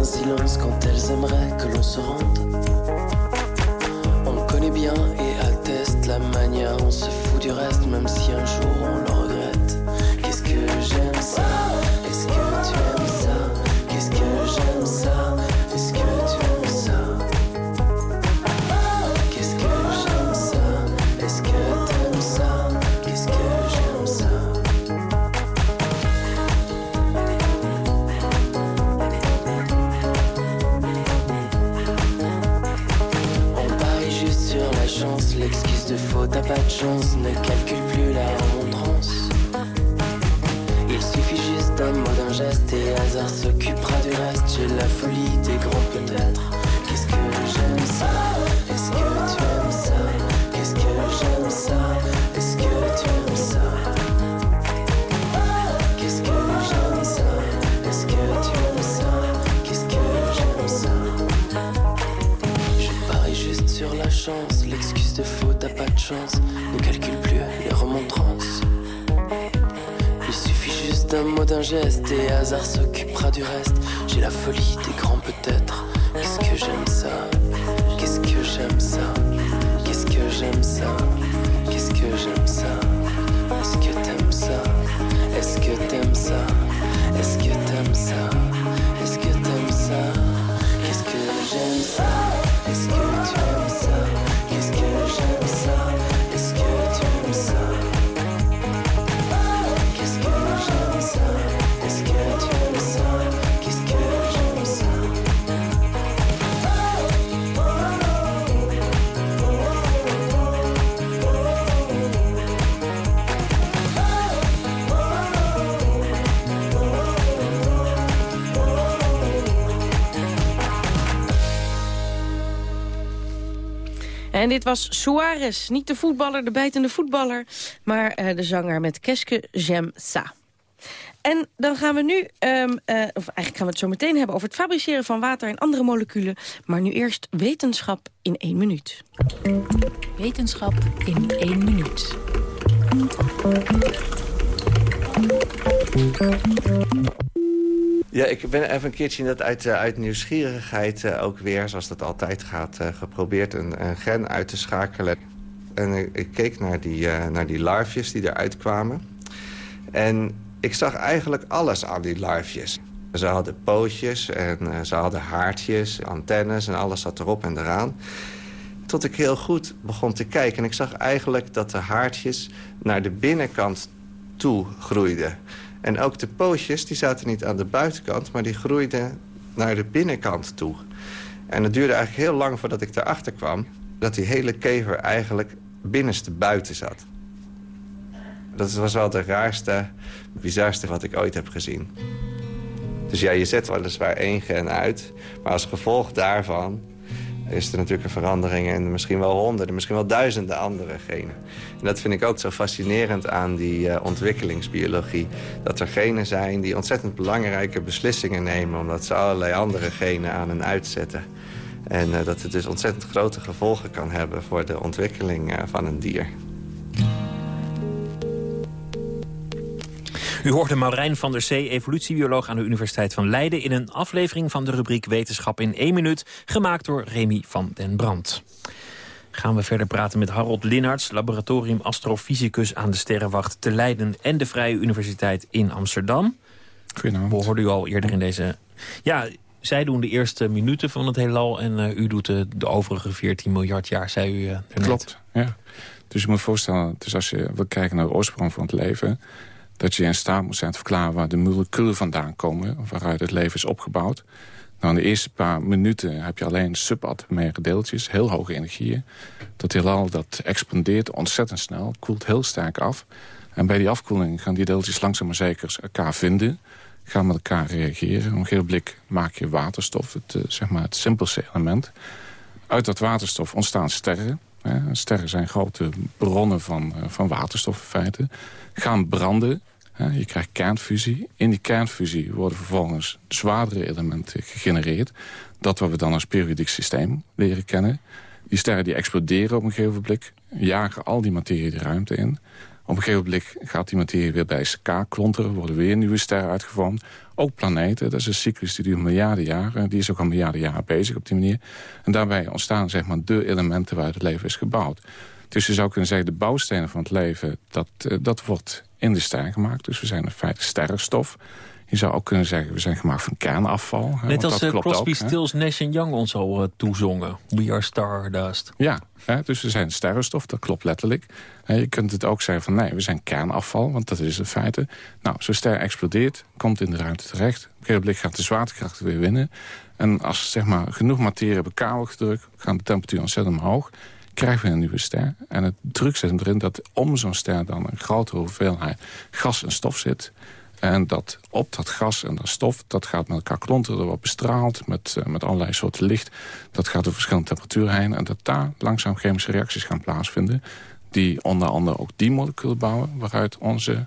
Silence quand elles aimeraient que l'on se rende. On connaît bien et atteste la manière, on se fout du reste, même si un jour on le l'excuse de faute t'as pas de chance, ne calcule plus la remontrance. Il suffit juste d'un mot, d'un geste et hasard s'occupera du reste. J'ai la folie des grands peut-être. Qu'est-ce que faute, t'as pas de chance. Ne calcule plus les remontrances. Il suffit juste d'un mot, d'un geste, et hasard s'occupera du reste. J'ai la folie des grands peut-être. Qu'est-ce que j'aime ça? Qu'est-ce que j'aime ça? Qu'est-ce que j'aime ça? En dit was Suarez, niet de voetballer, de bijtende voetballer... maar eh, de zanger met Keske Jem Sa. En dan gaan we nu, ehm, eh, of eigenlijk gaan we het zo meteen hebben... over het fabriceren van water en andere moleculen. Maar nu eerst wetenschap in één minuut. Wetenschap in één minuut. Ja, ik ben even een keertje net uit, eh, uit nieuwsgierigheid eh, ook weer, zoals dat altijd gaat, eh, geprobeerd een, een gen uit te schakelen. En ik, keek naar die, naar die larfjes die eruit kwamen. En ik zag eigenlijk alles aan die larfjes. Ze hadden pootjes en ze hadden haartjes, antennes en alles zat erop en eraan. Tot ik heel goed begon te kijken. En ik zag eigenlijk dat de haartjes naar de binnenkant toe groeiden. En ook de pootjes, die zaten niet aan de buitenkant... maar die groeiden naar de binnenkant toe. En het duurde eigenlijk heel lang voordat ik erachter kwam... dat die hele kever eigenlijk binnenste buiten zat. Dat was wel de raarste, bizarste wat ik ooit heb gezien. Dus ja, je zet weliswaar één gen uit... maar als gevolg daarvan is er natuurlijk een verandering... in misschien wel honderden, misschien wel duizenden andere genen. En dat vind ik ook zo fascinerend aan die eh, ontwikkelingsbiologie. Dat er genen zijn die ontzettend belangrijke beslissingen nemen... omdat ze allerlei andere genen aan en uitzetten. En eh, dat het dus ontzettend grote gevolgen kan hebben... voor de ontwikkeling eh, van een dier. U hoorde Maurijn van der Zee, evolutiebioloog aan de Universiteit van Leiden... in een aflevering van de rubriek Wetenschap in 1 minuut... gemaakt door Remy van den Brand. Gaan we verder praten met Harold Linnaerts... laboratorium astrofysicus aan de Sterrenwacht te Leiden... en de Vrije Universiteit in Amsterdam. Goedenavond. We hoorden u al eerder in deze... Ja, zij doen de eerste minuten van het heelal... en eh, u doet de, de overige 14 miljard jaar, zei u uh, daarnet. Klopt, ja. Dus je moet voorstellen, dus als je wil kijken naar de oorsprong van het leven... dat je in staat moet zijn te verklaren waar de moleculen vandaan komen... waaruit het leven is opgebouwd. Nou, in de eerste paar minuten heb je alleen subatomaire deeltjes, heel hoge energieën. Dat heelal dat expandeert ontzettend snel, koelt heel sterk af. En bij die afkoeling gaan die deeltjes langzaam maar zeker elkaar vinden... gaan met elkaar reageren. Op een gegeven blik maak je waterstof, het, uh, zeg maar het simpelste element. Uit dat waterstof ontstaan sterren. Sterren zijn grote bronnen van, uh, van waterstof in feite. Gaan branden. Je krijgt kernfusie. In die kernfusie worden vervolgens zwaardere elementen gegenereerd. Dat wat we dan als periodiek systeem leren kennen. Die sterren die exploderen op een gegeven moment. Jagen al die materie de ruimte in. Op een gegeven moment gaat die materie weer bij elkaar klonteren. Worden weer nieuwe sterren uitgevormd. Ook planeten, dat is een cyclus die duurt miljarden jaren. Die is ook al miljarden jaren bezig op die manier. En daarbij ontstaan zeg maar, de elementen waar het leven is gebouwd. Dus je zou kunnen zeggen, de bouwstenen van het leven... dat, uh, dat wordt in de ster gemaakt. Dus we zijn in feite sterrenstof. Je zou ook kunnen zeggen, we zijn gemaakt van kernafval. Net als uh, Crosby, Stills, Nash Young ons al uh, toezongen. We are stardust. Ja, hè, dus we zijn sterrenstof, dat klopt letterlijk. je kunt het ook zeggen van nee, we zijn kernafval, want dat is het feite. Nou, zo'n ster explodeert, komt in de ruimte terecht. Op een gegeven gaat de zwaartekracht weer winnen. En als zeg maar, genoeg materie wordt gedrukt... gaat de temperatuur ontzettend omhoog krijgen we een nieuwe ster. En het druk zit erin dat om zo'n ster dan een grotere hoeveelheid gas en stof zit. En dat op dat gas en dat stof, dat gaat met elkaar klonteren, er wordt bestraald met, uh, met allerlei soorten licht. Dat gaat door verschillende temperaturen heen. En dat daar langzaam chemische reacties gaan plaatsvinden. Die onder andere ook die moleculen bouwen, waaruit onze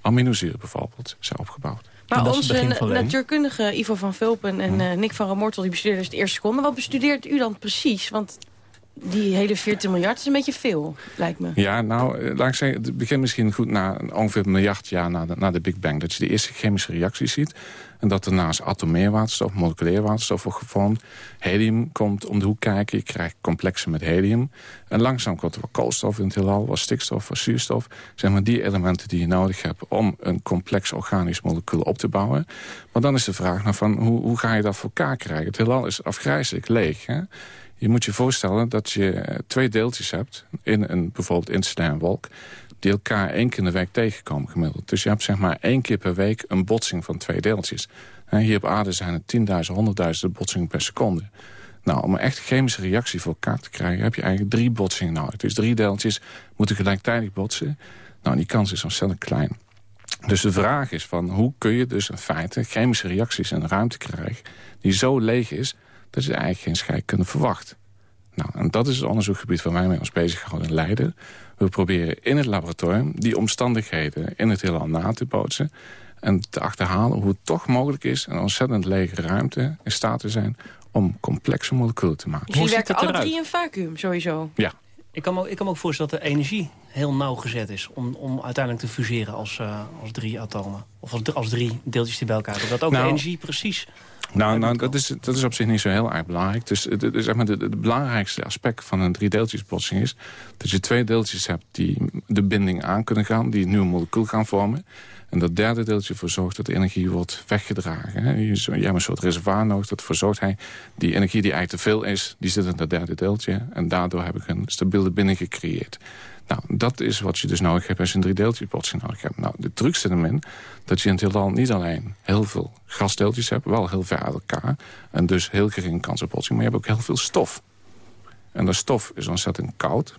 aminozuren bijvoorbeeld zijn opgebouwd. Maar onze natuurkundige Ivo van Vulpen en uh, Nick van Ramortel... die bestudeerden dus de eerste seconde. Wat bestudeert u dan precies? Want die hele 14 miljard is een beetje veel, lijkt me. Ja, nou, eh, laat ik zeggen, het begint misschien goed na ongeveer een miljard jaar na de, na de Big Bang. Dat je de eerste chemische reacties ziet. En dat daarnaast atomair waterstof, moleculair waterstof wordt gevormd. Helium komt om de hoek kijken. Je krijgt complexen met helium. En langzaam komt er wat koolstof in het heelal, wat stikstof, wat zuurstof. Zeg maar die elementen die je nodig hebt om een complex organisch molecuul op te bouwen. Maar dan is de vraag naar van, hoe, hoe ga je dat voor elkaar krijgen? Het heelal is afgrijzelijk leeg, hè? Je moet je voorstellen dat je twee deeltjes hebt... in een bijvoorbeeld wolk... die elkaar één keer in de week tegenkomen gemiddeld. Dus je hebt zeg maar één keer per week een botsing van twee deeltjes. hier op aarde zijn het tienduizend, honderdduizenden botsingen per seconde. Nou, om een echt chemische reactie voor elkaar te krijgen... heb je eigenlijk drie botsingen nodig. Dus drie deeltjes moeten gelijktijdig botsen. Nou, die kans is ontzettend klein. Dus de vraag is van hoe kun je dus in feite chemische reacties in de ruimte krijgen... die zo leeg is dat je eigenlijk geen scheikunde verwacht. Nou, en dat is het onderzoekgebied waar wij mee ons bezighouden in Leiden. We proberen in het laboratorium die omstandigheden in het heelal na te bootsen... en te achterhalen hoe het toch mogelijk is... een ontzettend lege ruimte in staat te zijn om complexe moleculen te maken. Dus jullie werken alle drie in vacuüm, sowieso? Ja. Ik kan, me, ik kan me ook voorstellen dat de energie heel nauwgezet is... om, om uiteindelijk te fuseren als, uh, als drie atomen. Of als, als drie deeltjes die bij elkaar hebben. Dat ook de Nou, energie precies... Nou, nou dat, is, dat is op zich niet zo heel erg belangrijk. Dus het, het, zeg maar, de belangrijkste aspect van een driedeeltjesbotsing is... dat je twee deeltjes hebt die de binding aan kunnen gaan... die een nieuw molecuul gaan vormen. En dat derde deeltje ervoor zorgt dat de energie wordt weggedragen. Je, hebt een soort reservoir nodig, dat ervoor zorgt hij... die energie die eigenlijk te veel is, die zit in dat derde deeltje. En daardoor heb ik een stabiele binding gecreëerd. Nou, dat is wat je dus nodig hebt als je een driedeeltjesbotsing nodig hebt. Nou, de truc zit hem in dat je in het heelal niet alleen heel veel gasdeeltjes hebt... wel heel ver uit elkaar en dus heel geringe kans op botsing... maar je hebt ook heel veel stof. En de stof is ontzettend koud.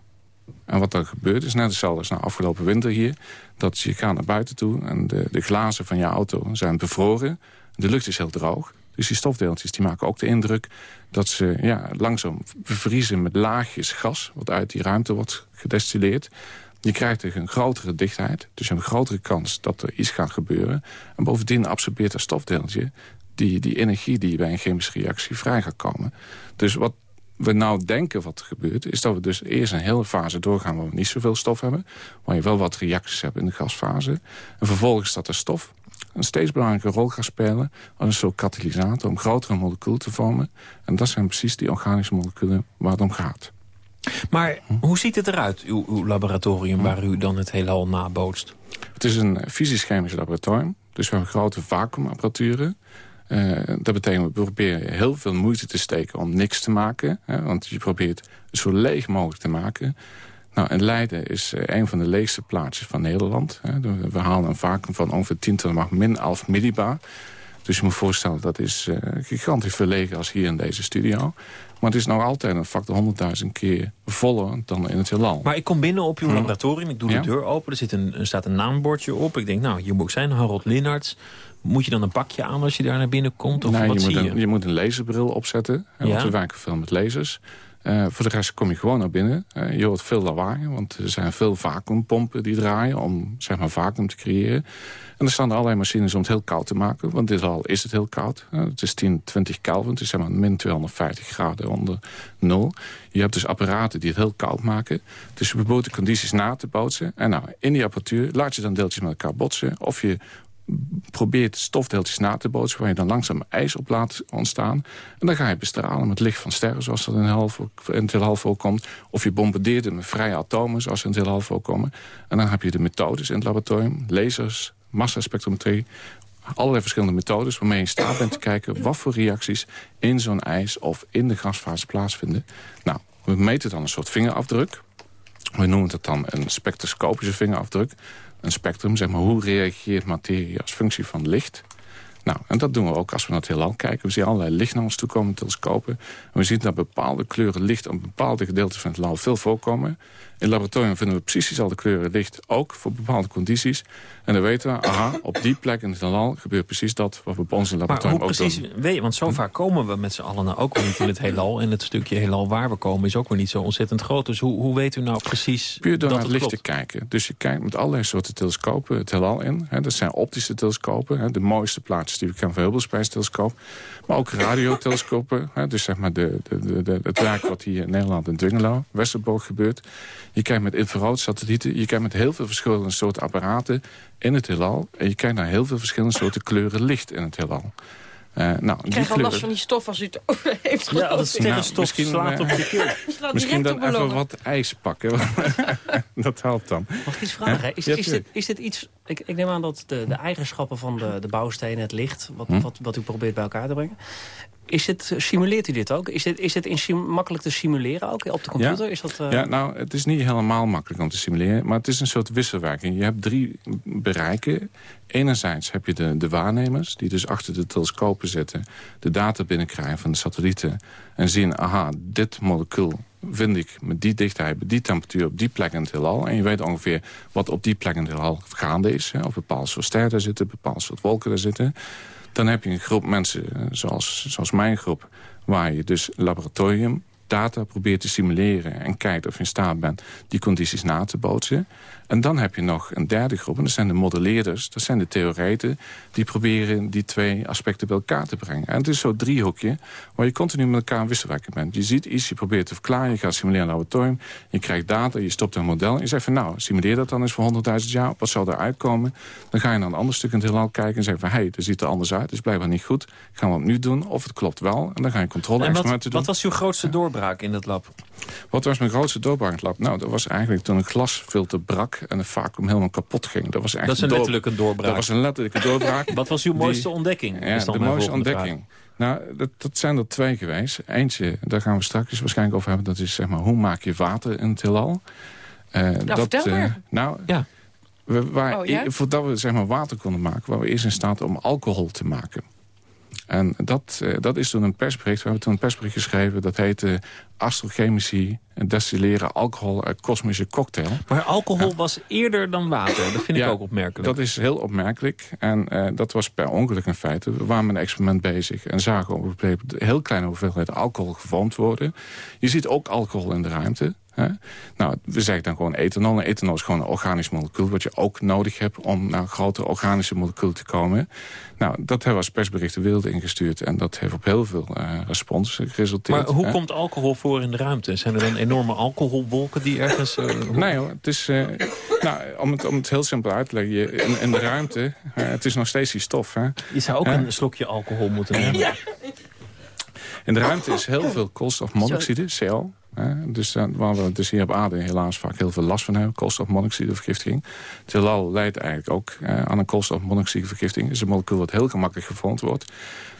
En wat er gebeurt is net hetzelfde als na afgelopen winter hier... dat je gaat naar buiten toe en de, de glazen van je auto zijn bevroren. De lucht is heel droog. Dus die stofdeeltjes die maken ook de indruk dat ze ja, langzaam bevriezen met laagjes gas... wat uit die ruimte wordt gedestilleerd. Je krijgt een grotere dichtheid, dus een grotere kans dat er iets gaat gebeuren. En bovendien absorbeert dat stofdeeltje die, die energie die bij een chemische reactie vrij gaat komen. Dus wat we nou denken wat er gebeurt... is dat we dus eerst een hele fase doorgaan waar we niet zoveel stof hebben... waar je wel wat reacties hebt in de gasfase. En vervolgens dat de stof een steeds belangrijke rol gaat spelen... als een soort katalysator om grotere moleculen te vormen. En dat zijn precies die organische moleculen waar het om gaat. Maar hoe ziet het eruit, uw, uw laboratorium... waar u dan het heelal nabootst? Het is een fysisch-chemisch laboratorium. Dus we hebben grote vacuümapparaturen. Uh, dat betekent, we proberen heel veel moeite te steken om niks te maken. Hè, want je probeert zo leeg mogelijk te maken. Nou, en Leiden is uh, een van de leegste plaatsjes van Nederland. Hè. We halen een vacuüm van ongeveer 10 tot min 11 millibar. Dus je moet voorstellen, dat is uh, gigantisch veel leger als hier in deze studio. Maar het is nog altijd een factor 100.000 keer voller dan in het heelal. Maar ik kom binnen op uw laboratorium, ik doe de deur open. Er, zit een, er staat een naambordje op. Ik denk, nou, hier moet ik zijn, Harold Linnarts. Moet je dan een pakje aan als je daar naar binnen komt? Of nee, wat je, zie moet je? een, je moet een laserbril opzetten. Ja. Want we werken veel met lasers. Uh, voor de rest kom je gewoon naar binnen. Uh, je hoort veel lawaai, want er zijn veel vacuumpompen die draaien... om zeg maar, vacuüm te creëren. En er staan er allerlei machines om het heel koud te maken. Want dit al is het heel koud. Uh, het is 10, 20 Kelvin, het is zeg maar min 250 graden onder nul. Je hebt dus apparaten die het heel koud maken. Dus je probeert de condities na te bootsen. En nou, in die apparatuur laat je dan deeltjes met elkaar botsen. Of je probeert stofdeeltjes na te bootsen... waar je dan langzaam ijs op laat ontstaan. En dan ga je bestralen met licht van sterren... zoals dat in, half, in het heelal voorkomt. Of je bombardeert het met vrije atomen... zoals in het heelal voorkomen. En dan heb je de methodes in het laboratorium. Lasers, massaspectrometrie. Allerlei verschillende methodes waarmee je in staat bent te kijken... wat voor reacties in zo'n ijs of in de gasfase plaatsvinden. Nou, we meten dan een soort vingerafdruk. We noemen het dan een spectroscopische vingerafdruk een spectrum, zeg maar, hoe reageert materie als functie van licht. Nou, en dat doen we ook als we naar het heelal kijken. We zien allerlei licht naar ons toe komen, telescopen. En we zien dat bepaalde kleuren licht op bepaalde gedeelten van het heelal veel voorkomen. In het laboratorium vinden we precies dezelfde kleuren licht, ook voor bepaalde condities. En dan weten we, aha, op die plek in het heelal gebeurt precies dat wat we op ons in het laboratorium maar hoe precies, doen. Weet je, want zo vaak komen we met z'n allen nou ook weer niet in het heelal. En het stukje heelal waar we komen is ook weer niet zo ontzettend groot. Dus hoe, hoe weet u nou precies Puur door dat naar het licht te kijken. Dus je kijkt met allerlei soorten telescopen het heelal in. Dat zijn optische telescopen. De mooiste plaatjes die we kennen van Hubble telescoop. Maar ook radiotelescopen. Dus zeg maar de, de, de, de, het werk wat hier in Nederland in Dwingelo, Westerbork gebeurt. Je kijkt met infraroodsatellieten. Je kijkt met heel veel verschillende soorten apparaten in het heelal. En je kijkt naar heel veel verschillende soorten kleuren licht in het heelal. Uh, nou, Ik krijg al last van die stof als u het over heeft Ja, dat sterrenstof misschien, slaat eh, op je keel. Slaat Misschien direct dan even longen. wat ijs pakken. dat helpt dan. Mag ik iets vragen? Is, Ja, is, dit, is iets... Ik, ik neem aan dat de, de eigenschappen van de, de bouwstenen, het licht... Wat, Hm? wat, wat u probeert bij elkaar te brengen... Is dit, simuleert u dit ook? Is dit, is dit in makkelijk te simuleren ook op de computer? Ja. Is dat, eh, Ja, nou, het is niet helemaal makkelijk om te simuleren. Maar het is een soort wisselwerking. Je hebt drie bereiken. Enerzijds heb je de, de waarnemers, die dus achter de telescopen zitten... de data binnenkrijgen van de satellieten... en zien, aha, dit molecuul vind ik met die dichtheid... met die temperatuur op die plek in het heelal. En je weet ongeveer wat op die plek in het heelal gaande is. Hè, of bepaald soort sterren zitten, bepaald soort wolken daar zitten. Dan heb je een groep mensen, eh, zoals, zoals mijn groep... waar je dus laboratorium data probeert te simuleren... en kijkt of je in staat bent die condities na te bootsen. En dan heb je nog een derde groep, en dat zijn de modelleerders. Dat zijn de theoreten die proberen die twee aspecten bij elkaar te brengen. En het is zo'n driehoekje waar je continu met elkaar wisselwerken bent. Je ziet iets, je probeert te verklaren, je gaat simuleren in het laboratorium... je krijgt data, je stopt een model en je zegt van... nou, simuleer dat dan eens voor 100.000 jaar, wat zou eruit komen? Dan ga je naar een ander stuk in het heelal kijken en zeggen van... hé, hey, dat ziet er anders uit, dat is blijkbaar niet goed. Gaan we het nu doen, of het klopt wel. En dan ga je En controle-experimenten doen. wat was uw grootste doorbraak in dat lab? Wat was mijn grootste doorbraak in het lab? Nou, dat was eigenlijk toen een glasfilter brak en het vacuüm helemaal kapot ging. Dat was echt Dat is een door- letterlijke doorbraak. Dat was een letterlijke doorbraak. Wat was uw Die- mooiste ontdekking? Ja, Is dan de mooiste ontdekking. Nou, dat, dat zijn er twee geweest. Eentje, daar gaan we straks waarschijnlijk over hebben. Dat is zeg maar, hoe maak je water in het heelal? Eh, dat, vertel eh, maar. nou, Ja. we, waar, Oh, ja? voordat we zeg maar, water konden maken... waren we eerst in staat om alcohol te maken. En dat, eh, dat is toen een persbericht. We hebben toen een persbericht geschreven. Dat heette astrochemici destilleren alcohol uit kosmische cocktail. Maar alcohol was eerder dan water. Dat vind ik Ja, ook opmerkelijk. Dat is heel opmerkelijk. En eh, dat was per ongeluk in feite. We waren met een experiment bezig en zagen op een heel kleine hoeveelheid alcohol gevormd worden. Je ziet ook alcohol in de ruimte. Hè? Nou, we zeggen dan gewoon ethanol. En ethanol is gewoon een organisch molecuul... wat je ook nodig hebt om naar grotere organische moleculen te komen. Nou, dat hebben we als persbericht de wereld ingestuurd. En dat heeft op heel veel eh, respons geresulteerd. maar hoe hè? komt alcohol voor in de ruimte? Zijn er dan enorme alcoholwolken die ergens... eh, Nee hoor, het is, eh, nou, om, het, om het heel simpel uit te leggen. je- In, in de ruimte, het is nog steeds die stof. Hè? Je zou ook Ja. een slokje alcohol moeten nemen. In de ruimte is heel veel koolstofmonoxide, CO. Dus uh, waar we dus hier op aarde helaas vaak heel veel last van hebben. Koolstofmonoxidevergiftiging. Het heelal leidt eigenlijk ook aan een koolstofmonoxidevergiftiging. Het is een molecuul wat heel gemakkelijk gevormd wordt.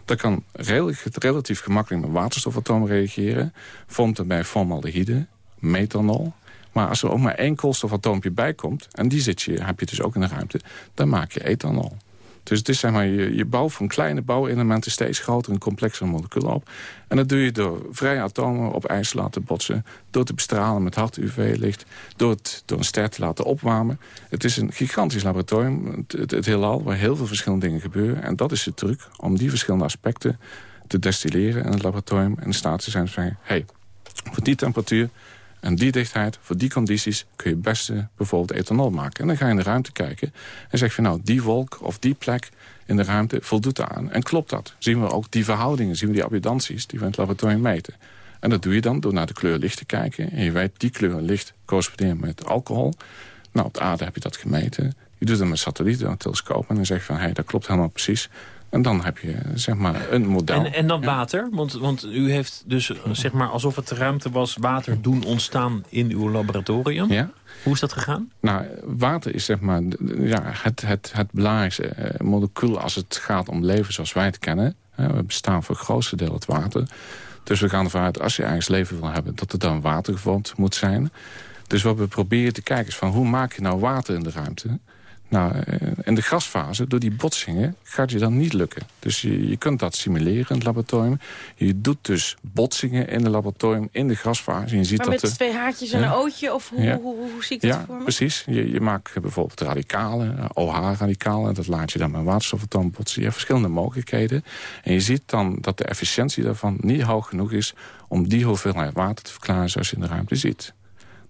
Dat kan relatief gemakkelijk met waterstofatomen reageren. Vormt daarbij formaldehyde, methanol. Maar als er ook maar één koolstofatoompje bij komt... en die zit je, heb je dus ook in de ruimte... dan maak je ethanol. Dus het is zeg maar, je, je bouwt van kleine bouwelementen steeds groter en complexere moleculen op. En dat doe je door vrije atomen op ijs te laten botsen. Door te bestralen met hard UV-licht. Door door een ster te laten opwarmen. Het is een gigantisch laboratorium, het, heelal, waar heel veel verschillende dingen gebeuren. En dat is de truc, om die verschillende aspecten te destilleren in het laboratorium. En in staat te zijn van, hey, Voor die temperatuur en die dichtheid, voor die condities... kun je beste bijvoorbeeld ethanol maken. En dan ga je in de ruimte kijken en zeg je... nou, die wolk of die plek in de ruimte voldoet aan. En klopt dat? Zien we ook die verhoudingen, zien we die abundanties... die we in het laboratorium meten. En dat doe je dan door naar de kleur licht te kijken. En je weet, die kleur licht correspondeert met alcohol. Nou, op de aarde heb je dat gemeten. Je doet het met satellieten, een telescoop. En dan zeg je van, hé, hey, dat klopt helemaal precies. En dan heb je zeg maar een model. En, en dan water? Want, want u heeft dus zeg maar alsof het ruimte was water doen ontstaan in uw laboratorium. Ja. Hoe is dat gegaan? Nou, water is zeg maar ja, het, het, het belangrijkste eh, molecuul als het gaat om leven zoals wij het kennen. We bestaan voor het grootste deel uit water. Dus we gaan ervan uit, als je ergens leven wil hebben... dat er dan water gevormd moet zijn. Dus wat we proberen te kijken is van... hoe maak je nou water in de ruimte? Nou, eh, in de gasfase, door die botsingen, gaat je dan niet lukken. Dus je, je kunt dat simuleren in het laboratorium. Je doet dus botsingen in het laboratorium, in de gasfase. Je ziet maar dat met twee haartjes en een ootje? Of hoe, hoe, hoe, hoe, zie ik dat ja, voor me? precies. Je, je maakt bijvoorbeeld radicalen, OH-radicalen. Dat laat je dan met waterstofatoom botsen. Je hebt verschillende mogelijkheden. En je ziet dan dat de efficiëntie daarvan niet hoog genoeg is... om die hoeveelheid water te verklaren zoals je in de ruimte ziet.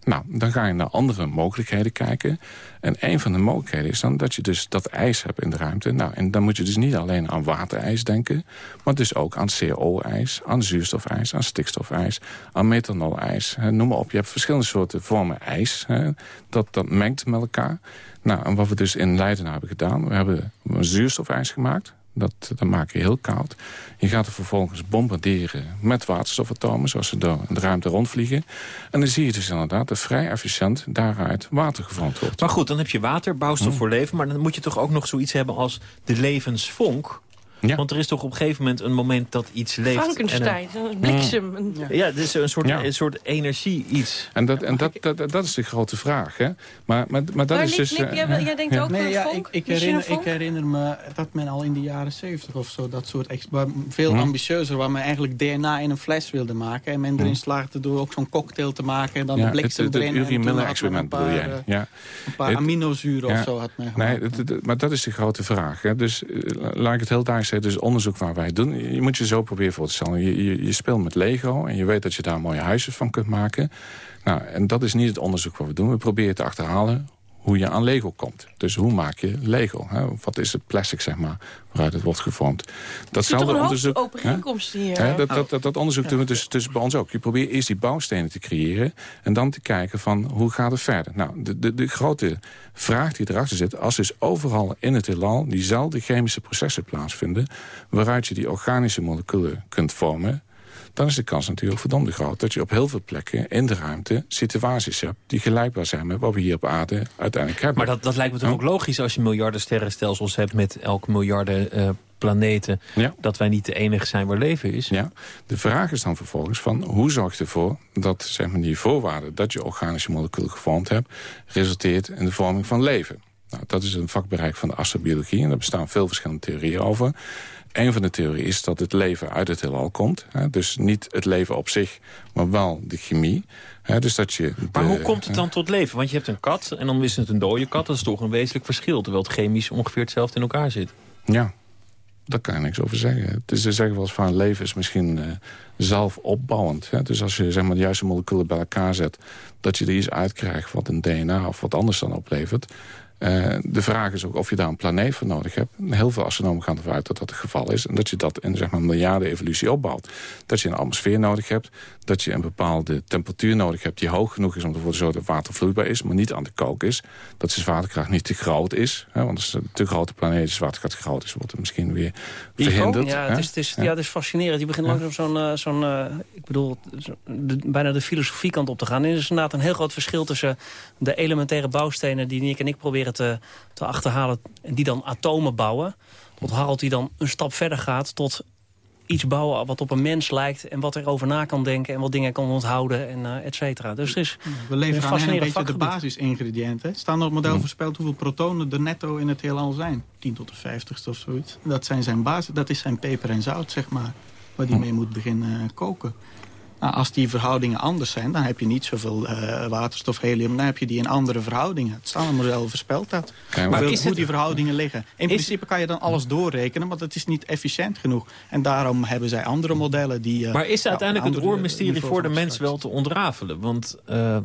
Nou, dan ga je naar andere mogelijkheden kijken. En een van de mogelijkheden is dan dat je dus dat ijs hebt in de ruimte. Nou, en dan moet je dus niet alleen aan waterijs denken... maar dus ook aan CO-ijs, aan zuurstofijs, aan stikstofijs... aan methanolijs, noem maar op. Je hebt verschillende soorten vormen ijs. Hè, dat, dat mengt met elkaar. Nou, en wat we dus in Leiden hebben gedaan... we hebben zuurstofijs gemaakt. Dat, dat maak je heel koud. Je gaat er vervolgens bombarderen met waterstofatomen... zoals ze door de ruimte rondvliegen. En dan zie je dus inderdaad dat vrij efficiënt daaruit water gevormd wordt. Maar goed, dan heb je water, bouwstof voor leven... maar dan moet je toch ook nog zoiets hebben als de levensvonk... Ja. Want er is toch op een gegeven moment een moment dat iets leeft. Frankenstein, en een bliksem. Een... Ja, ja dit is een soort, ja. een soort energie iets. En, dat, en dat, dat, dat is de grote vraag. Hè? Maar, maar, maar dat maar is Nick, dus... Nick, jij, jij denkt ook nee, aan ja, vonk? ik, ik, herinner, ik herinner me dat men al in de jaren 70 of zo... dat soort veel Hm. ambitieuzer... waar men eigenlijk DNA in een fles wilde maken... en men erin slaagde door ook zo'n cocktail te maken... en dan de bliksem het, het, erin. Het Uri Miller-experiment bedoel jij. Ja. Een paar aminozuren of zo had men gemaakt. Nee, het, maar dat is de grote vraag. Hè? Dus laat ik het heel duidelijk Dus onderzoek waar wij doen. Je moet je zo proberen voor te stellen. Je, je, je, speelt met Lego en je weet dat je daar mooie huisjes van kunt maken. Nou, en dat is niet het onderzoek wat we doen. We proberen te achterhalen hoe je aan Lego komt. Dus hoe maak je Lego? Hè? Wat is het plastic, zeg maar, waaruit het wordt gevormd? Datzelfde onderzoek... hier. Hè? Dat, dat, dat, dat, onderzoek doen we dus, dus bij ons ook. Je probeert eerst die bouwstenen te creëren... en dan te kijken van hoe gaat het verder. Nou, de, de, de grote vraag die erachter zit... als dus overal in het heelal diezelfde chemische processen plaatsvinden... waaruit je die organische moleculen kunt vormen dan is de kans natuurlijk verdomd groot... dat je op heel veel plekken in de ruimte situaties hebt... die gelijkbaar zijn met wat we hier op aarde uiteindelijk hebben. Maar dat, dat lijkt me toch ook logisch als je miljarden sterrenstelsels hebt... met elk miljarden uh, planeten, ja. dat wij niet de enige zijn waar leven is. Ja. De vraag is dan vervolgens van hoe zorg je ervoor... dat zeg maar, die voorwaarden dat je organische moleculen gevormd hebt... resulteert in de vorming van leven. Nou, dat is een vakbereik van de astrobiologie... en daar bestaan veel verschillende theorieën over... Een van de theorieën is dat het leven uit het heelal komt. Hè? Dus niet het leven op zich, maar wel de chemie. Hè? Dus dat je maar hoe komt het dan tot leven? Want je hebt een kat en dan is het een dode kat. Dat is toch een wezenlijk verschil. Terwijl het chemisch ongeveer hetzelfde in elkaar zit. Ja, daar kan je niks over zeggen. Het is, ze zeggen wel eens van leven is misschien uh, zelfopbouwend. Hè? Dus als je zeg maar, de juiste moleculen bij elkaar zet... dat je er iets uitkrijgt wat een DNA of wat anders dan oplevert... Uh, de vraag is ook of je daar een planeet voor nodig hebt. Heel veel astronomen gaan ervan uit dat dat het geval is. En dat je dat in zeg maar, miljarden evolutie opbouwt. Dat je een atmosfeer nodig hebt. Dat je een bepaalde temperatuur nodig hebt die hoog genoeg is... om ervoor te zorgen dat water vloeibaar is, maar niet aan de kook is. Dat de zwaartekracht niet te groot is. Hè, want als een te grote planeet de zwaartekracht groot is... wordt het misschien weer verhinderd. Ja, het is, het is, ja. het is fascinerend. Je begint langzaam zo'n... Uh, zo'n uh, ik bedoel, de, bijna de filosofiekant op te gaan. En er is inderdaad een heel groot verschil tussen de elementaire bouwstenen... die Nick en ik proberen te, te achterhalen en die dan atomen bouwen. Tot Harold die dan een stap verder gaat tot iets bouwen wat op een mens lijkt... en wat erover na kan denken en wat dingen kan onthouden, en uh, et cetera. Dus er is We leveren een aan een beetje de basisingrediënten. Staan er op het model voorspeld hoeveel protonen er netto in het heelal zijn? 10 tot de 50ste of zoiets. Dat, zijn zijn basis, dat is zijn peper en zout, zeg maar. Waar hij mee moet beginnen koken. Nou, als die verhoudingen anders zijn, dan heb je niet zoveel uh, waterstof, helium. Dan heb je die in andere verhoudingen. Het standaardmodel voorspelt dat. Ja, maar hoe die verhoudingen liggen. In principe kan je dan alles doorrekenen, maar dat is niet efficiënt genoeg. En daarom hebben zij andere modellen die... Uh, maar is uiteindelijk het oormysterie voor de mens wel te ontrafelen? Want... Uh,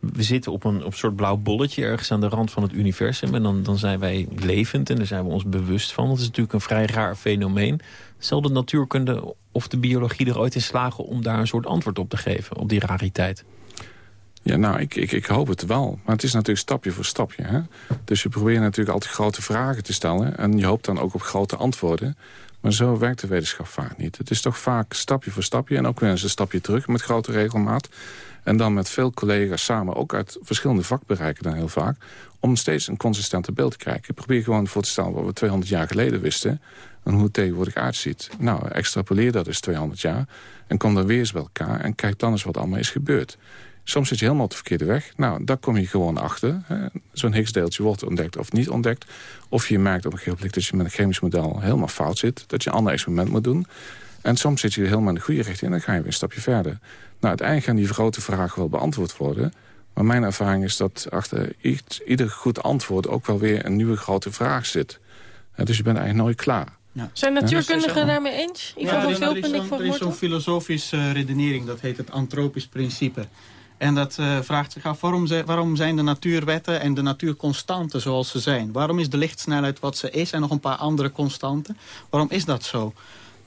we zitten op een, op soort blauw bolletje ergens aan de rand van het universum. En dan, dan zijn wij levend en daar zijn we ons bewust van. Dat is natuurlijk een vrij raar fenomeen. Zal de natuurkunde of de biologie er ooit in slagen... om daar een soort antwoord op te geven, op die rariteit? Ja, nou, ik, ik, ik hoop het wel. Maar het is natuurlijk stapje voor stapje. Hè? Dus je probeert natuurlijk altijd grote vragen te stellen... en je hoopt dan ook op grote antwoorden. Maar zo werkt de wetenschap vaak niet. Het is toch vaak stapje voor stapje en ook weer eens een stapje terug... met grote regelmaat. En dan met veel collega's samen, ook uit verschillende vakbereiken dan heel vaak... om steeds een consistente beeld te krijgen. Ik probeer gewoon voor te stellen wat we 200 jaar geleden wisten... en hoe het tegenwoordig uitziet. Nou, extrapoleer dat eens 200 jaar en kom dan weer eens bij elkaar... en kijk dan eens wat allemaal is gebeurd. Soms zit je helemaal op de verkeerde weg. Nou, daar kom je gewoon achter. Zo'n Higgsdeeltje wordt ontdekt of niet ontdekt. Of je merkt op een gegeven moment dat je met een chemisch model helemaal fout zit. Dat je een ander experiment moet doen. En soms zit je helemaal in de goede richting en dan ga je weer een stapje verder. Nou, uiteindelijk gaan die grote vragen wel beantwoord worden. Maar mijn ervaring is dat achter ieder goed antwoord ook wel weer een nieuwe grote vraag zit. Dus je bent eigenlijk nooit klaar. Ja. Zijn natuurkundigen daarmee eens? ja, er is, er is zo'n filosofische uh, redenering, dat heet het antropisch principe. En dat uh, vraagt zich af, waarom, waarom zijn de natuurwetten en de natuur constanten zoals ze zijn? Waarom is de lichtsnelheid wat ze is en nog een paar andere constanten? Waarom is dat zo?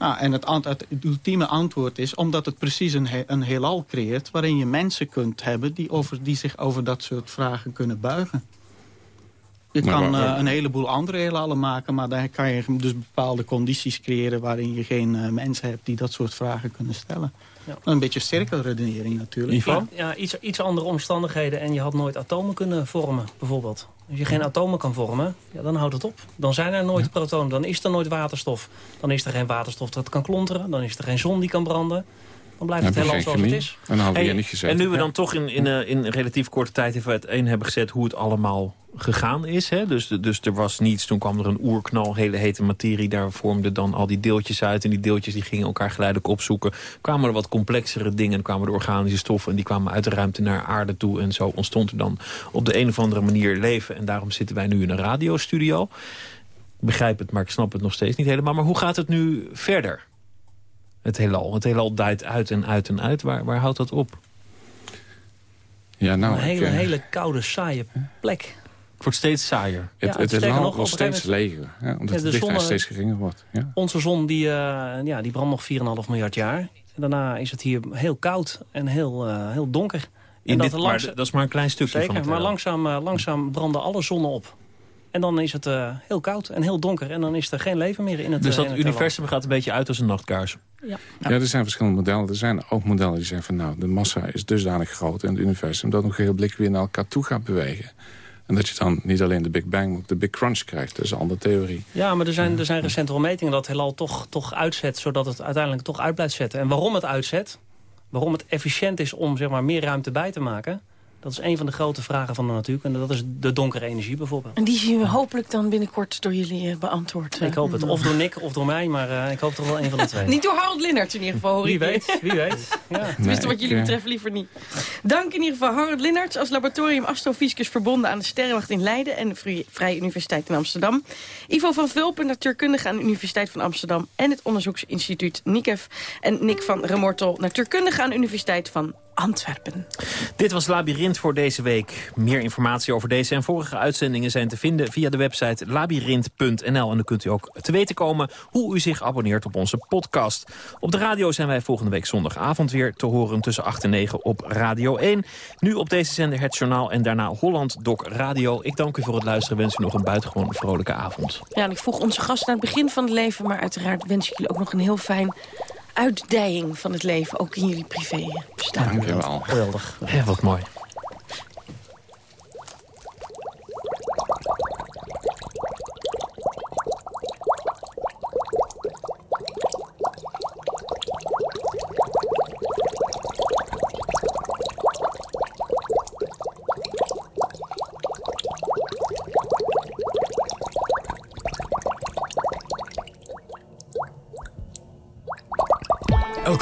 Nou, en het, het, ultieme antwoord is omdat het precies een, een heelal creëert... waarin je mensen kunt hebben die, over, die zich over dat soort vragen kunnen buigen. Je kan uh, een heleboel andere heelallen maken... maar daar kan je dus bepaalde condities creëren... waarin je geen uh, mensen hebt die dat soort vragen kunnen stellen. Ja. Een beetje cirkelredenering natuurlijk. Ja, ja, iets, iets andere omstandigheden en je had nooit atomen kunnen vormen, bijvoorbeeld. Als je geen atomen kan vormen, ja, dan houdt het op. Dan zijn er nooit protonen, dan is er nooit waterstof. Dan is er geen waterstof dat kan klonteren, dan is er geen zon die kan branden. Dan blijft het heel zoals het is. En, dan hey, niet en nu we dan toch in, in, uh, in relatief korte tijd even uiteen hebben gezet... hoe het allemaal gegaan is. Hè? Dus, dus er was niets, toen kwam er een oerknal, hele hete materie. Daar vormden dan al die deeltjes uit. En die deeltjes die gingen elkaar geleidelijk opzoeken. Kwamen er wat complexere dingen, kwamen de organische stoffen... en die kwamen uit de ruimte naar aarde toe. En zo ontstond er dan op de een of andere manier leven. En daarom zitten wij nu in een radiostudio. Ik begrijp het, maar ik snap het nog steeds niet helemaal. Maar hoe gaat het nu verder? Het heelal. Het heelal dijt uit en uit en uit. Waar, waar houdt dat op? Ja, nou, een hele, eh, hele koude, saaie plek. Het wordt steeds saaier. Het, het, het nog, steeds leger. Ja, omdat de, de dichtheid steeds geringer wordt. Ja. Onze zon die, uh, ja, die brandt nog 4,5 miljard jaar. En daarna is het hier heel koud en heel, uh, heel donker. En dat, dit, maar, dat is maar een klein stukje zeker, van het maar langzaam, uh, langzaam branden alle zonnen op. En dan is het heel koud en heel donker. En dan is er geen leven meer in het Dus dat universum gaat een beetje uit als een nachtkaars? Ja. ja, er zijn verschillende modellen. Er zijn ook modellen die zeggen van nou, de massa is dusdanig groot in het universum... dat een geheel blik weer naar elkaar toe gaat bewegen. En dat je dan niet alleen de Big Bang, maar ook de Big Crunch krijgt. Dat is een andere theorie. Ja, maar er zijn, er zijn recente metingen dat het heelal toch, toch uitzet... zodat het uiteindelijk toch uit blijft zetten. En waarom het uitzet, waarom het efficiënt is om zeg maar, meer ruimte bij te maken... Dat is een van de grote vragen van de natuurkunde. Dat is de donkere energie bijvoorbeeld. En die zien we hopelijk dan binnenkort door jullie uh, beantwoord. Ik hoop het. Of door Nick of door mij, maar uh, ik hoop toch wel een van de twee. niet door Harold Linnert in ieder geval. Wie weet, wie weet. Ja. Tenminste wat jullie betreft liever niet. Dank in ieder geval Harold Linnert als laboratorium astrofysicus verbonden aan de Sterrenwacht in Leiden en de Vrije Universiteit in Amsterdam. Ivo van Vulpen, natuurkundige aan de Universiteit van Amsterdam en het onderzoeksinstituut NICEF. En Nick van Remortel, natuurkundige aan de Universiteit van Antwerpen. Dit was Labyrinth voor deze week. Meer informatie over deze en vorige uitzendingen zijn te vinden via de website labyrinth.nl. En dan kunt u ook te weten komen hoe u zich abonneert op onze podcast. Op de radio zijn wij volgende week zondagavond weer te horen tussen 8 en 9 op Radio 1. Nu op deze zender het journaal en daarna Holland Doc Radio. Ik dank u voor het luisteren. Wens u nog een buitengewoon vrolijke avond. Ja, en ik vroeg onze gast aan het begin van het leven, maar uiteraard wens ik jullie ook nog een heel fijn uitdijing van het leven, ook in jullie privé bestaan. Dank je wel. Geweldig. Ja, wat mooi.